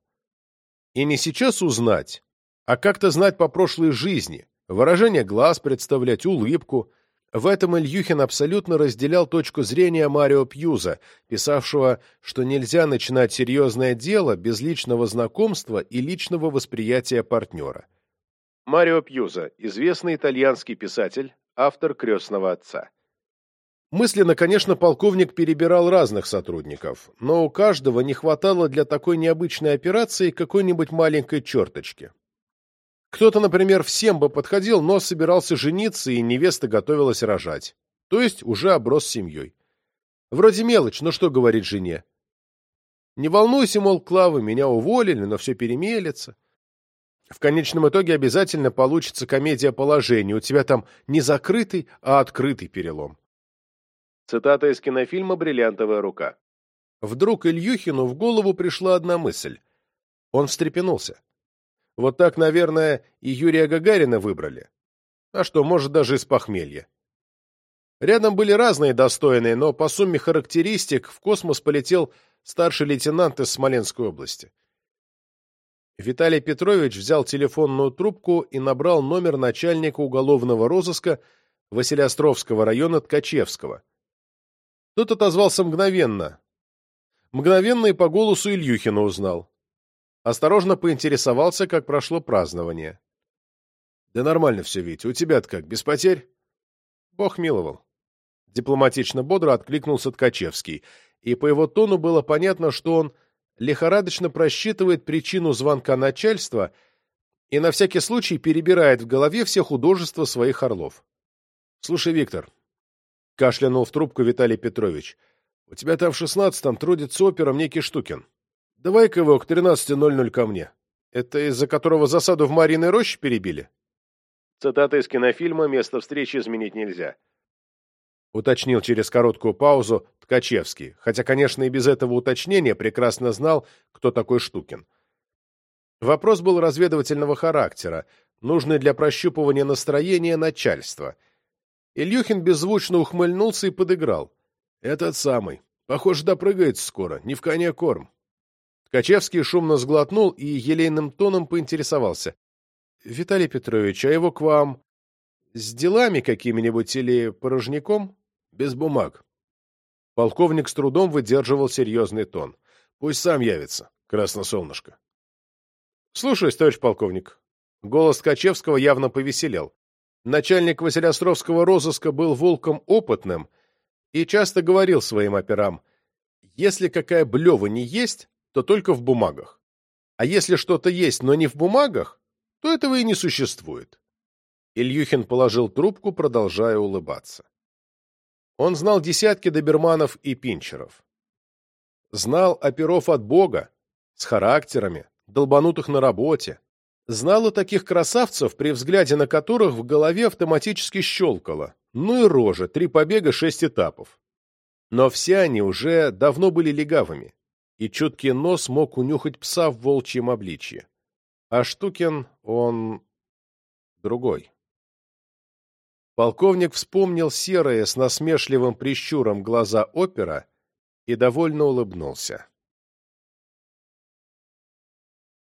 И не сейчас узнать, а как-то знать по прошлой жизни, выражение глаз представлять, улыбку. В этом Ильюхин абсолютно разделял точку зрения Марио Пьюза, писавшего, что нельзя начинать серьезное дело без личного знакомства и личного восприятия партнера. Марио Пьюза, известный итальянский писатель, автор «Крестного отца». Мысленно, конечно, полковник перебирал разных сотрудников, но у каждого не хватало для такой необычной операции какой-нибудь маленькой черточки. Кто-то, например, всем бы подходил, но собирался жениться, и невеста готовилась рожать. То есть уже оброс семьей. Вроде мелочь, но что говорить жене? Не волнуйся, мол, Клава, меня уволили, но все перемелется. В конечном итоге обязательно получится комедия положения. У тебя там не закрытый, а открытый перелом. Цитата из кинофильма «Бриллиантовая рука». Вдруг Ильюхину в голову пришла одна мысль. Он встрепенулся. Вот так, наверное, и Юрия Гагарина выбрали. А что, может, даже из похмелья. Рядом были разные достойные, но по сумме характеристик в космос полетел старший лейтенант из Смоленской области. Виталий Петрович взял телефонную трубку и набрал номер начальника уголовного розыска Василиостровского района Ткачевского. Тот отозвался мгновенно. Мгновенно и по голосу Ильюхина узнал. Осторожно поинтересовался, как прошло празднование. — Да нормально все, Витя. У тебя-то как, без потерь? — Бог миловал. Дипломатично бодро откликнулся Ткачевский, и по его тону было понятно, что он лихорадочно просчитывает причину звонка начальства и на всякий случай перебирает в голове все художества своих орлов. «Слушай, Виктор», — кашлянул в трубку Виталий Петрович, — «у тебя там в шестнадцатом трудится опером некий Штукин. Давай-ка его к 13.00 ко мне. Это из-за которого засаду в Мариной роще перебили? Цитата из кинофильма «Место встречи изменить нельзя». Уточнил через короткую паузу Ткачевский, хотя, конечно, и без этого уточнения прекрасно знал, кто такой Штукин. Вопрос был разведывательного характера, нужный для прощупывания настроения начальства. Ильюхин беззвучно ухмыльнулся и подыграл. «Этот самый. Похоже, допрыгается скоро. Не в коне корм». Ткачевский шумно сглотнул и елейным тоном поинтересовался. — Виталий Петрович, а его к вам с делами какими-нибудь или порожняком? Без бумаг. Полковник с трудом выдерживал серьезный тон. Пусть сам явится, красносолнышко. — Слушаюсь, товарищ полковник. Голос Ткачевского явно повеселел. Начальник Василиостровского розыска был волком опытным и часто говорил своим операм, если какая блева не есть, то только в бумагах. А если что-то есть, но не в бумагах, то этого и не существует. Ильюхин положил трубку, продолжая улыбаться. Он знал десятки доберманов и пинчеров. Знал оперов от Бога, с характерами, долбанутых на работе. Знал и таких красавцев, при взгляде на которых в голове автоматически щелкало. Ну и рожа, три побега, шесть этапов. Но все они уже давно были легавыми и чуткий нос мог унюхать пса в волчьем обличье. А Штукин, он... другой. Полковник вспомнил серые с насмешливым прищуром глаза опера и довольно улыбнулся.